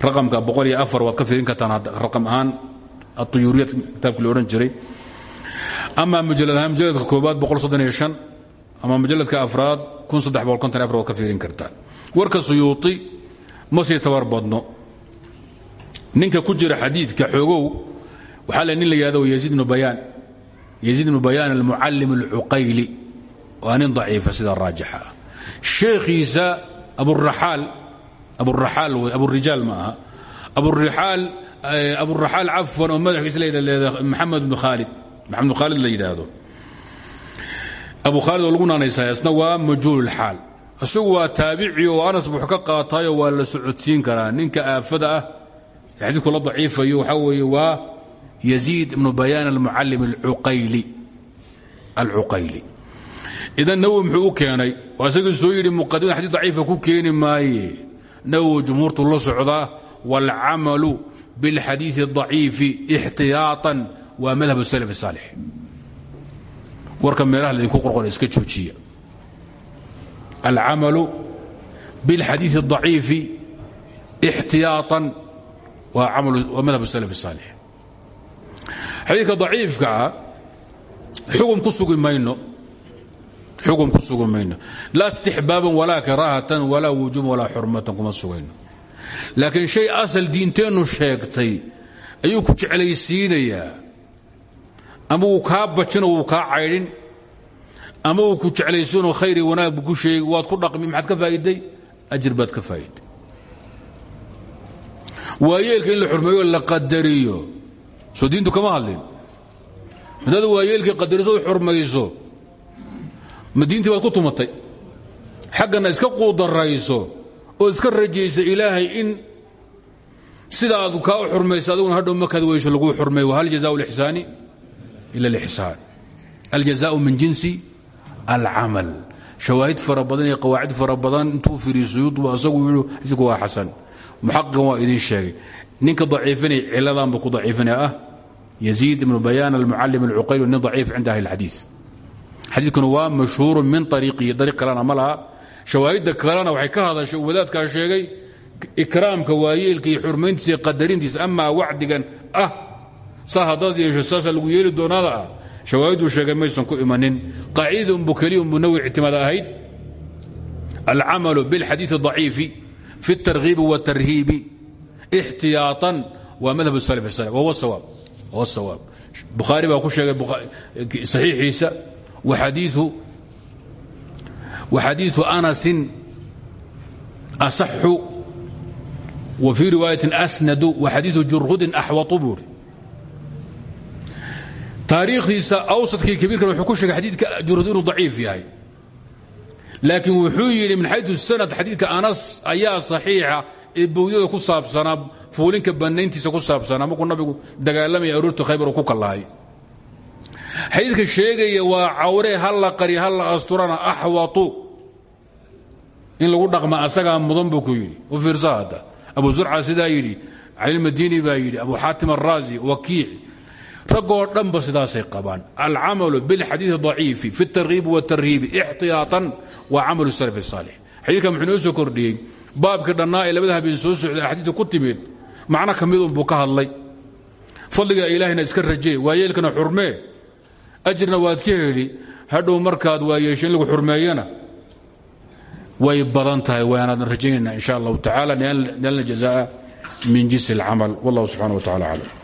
Raqamka boqol iyo afar waad ka fiirin kartaan raqam ahaan. Atuyuuriyad kitaabkii la odhan jiray. Ama mujalad ahaan mujaladka koobaad boqol ama mujaladka afraad kun saddex boqol ka fiirin kartaan. Warka suyuuti ma sii tabar badno. Ninka ku jira xadiidka xoogow waxaa le nin la yihahdo yaziid ibnu bayaan. Yaziid ibnu bayaan almucallim alcuqayli. Waa nin daciifa sida raajixa. Ah sheekhiisa aburaxaal aburaxaal wey aburijaal ma aha. Aburiaal aburaxaal cafwan oo madaxiisa la maxamed bnu khaalid. Maxamed bnu khaalid la yidhaahdo. Abu khaalid oo lagu naanaysaa isna waa majhuululxaal isagu waa taabici oo anas wuxuu ka qaataayo waa la socodsiin karaa. Ninka aafada ah ee xadiidku la daciifayo waxaa weeye waa yaziid ibnu bayaan almucallim alcuqayli. Idan nawowi muxuu keenay waa isagii soo yidhi muqadimada xadiis daciifa ah ku keeni maaye. Nawowi jumhuurtu la socdaa waalcamalu bilxadiidi daciifi ixtiyaatan waa madhab salaf saalix warka meelaha laydinku qorqor iska joojiya alcamalu biاlxadiiثi الضaciifi اxtiyaatan waa madhab الslf الsaalix xadiidka daciifkaa xugum ku sugi mayno xugum ku sugi mayno laa istixbaaban walaa karaahatan walaa wujuuban walaa xurmatan kuma sugayno laakiin shay asal diinteennu sheegtay ayuu ku jeclaysiinayaa ama wuu kaa bajinoo wuu kaa caydhin ama uu ku jeclaysiinoo khayri wanaag bu ku sheegi waad ku dhaqmi maxaad ka faa'iday ajir baad ka faa'iday waayeelka in la xurmeeyo la qadariyo. Soo diintu kama hadlin. Haddaad waayeelkii qadariso u xurmayso ma ku tumatay. Xaggana iska quudarayso oo iska rajaysa ilaahay in sida aad kaa u xurmaysa adiguna hadhow markaad weysho xurmay. Wahal jazaau lixsaani ila lixsaan. Aljazaau min jinsi alcamal. Shawaahid fara badan iyo qawaacid fara badan intuu firiy suyuudba asagu xadiidku waa xasan. Muxaqiqan waa idiin sheegay. Ninka daciifinay ciladanba ku daciifinaya ah yaziid ibnu bayaan almucallim alcuqayl nin daciif cinda ahli اlxadiid xadiidkuna waa mashhuuru min ariiqihi ariiq kalena ma laha. Shawaahidda waxay ka hadashay wadaadkaa sheegay ikraamka waayeelka iyo xurmayntiisa iyo qadarintiisa amaa wacdigan ah saa haddaad yeesho saasaa lagu shawaahiduu sheegay maysan ku imanin qaacidada unbu keliya unbu nawi ictimaad ahayd alcamalu biاlxadiiثi الضaciifi fi الtarghiibi wالtarhiibi اxtiyaatan waa madhab الsalaf الsalaf wahuwa sawaab wahuwa sawaab bukhaari baa ku sheegay saxiixiisa waxadiiثu anasin asaxu wa fii riwaayatin asnadu waxadiiثu jurhudin axwatu buuri taariikhdiisa awsadkii kabiirkan wuxuu ku sheegay xadiidka jurhud inuu daciif yahay. Laakiin wuxuu yidhi min xayu sanad xadiidka anas ayaa saxiixa ee bowyada ku saabsanaa fuulinka bannayntiisa ku saabsanaa markuu nabigu dagaalamaya aroorta khaybar uu ku kallahay xadiidka sheegaya waa cawree ha la qari ha la asturana axwatu in lagu dhaqma asagaa mudan buu ku yidhi u fiirsa hadda. Abu zurca sidaa yidhi calilmadini baa yidhi abu xaatim araazi wakiic raggoo dhanba sidaasay qabaan alcamalu biاlxadiiثi ضaciifi fi الtarhiibi wالtarhiibi اxtiyaatan waa camalu salaf الsaalix xadiidkan muxuu noo soo kordhiyey baabkii dhannaa ee labada habeen soo socday axaadiidta ku timid macno ka mid unbuu ka hadlay fadliga ilaahayna iska rajee waayeelkana xurmee ajirna waad ka heli hadhow markaad waayeesho in lagu xurmeeyana way badan tahay waanaadan rajaynayna in sha allahu tacala lianna jazaa min jinsi اlcamal wallah subxana wa tacala aclam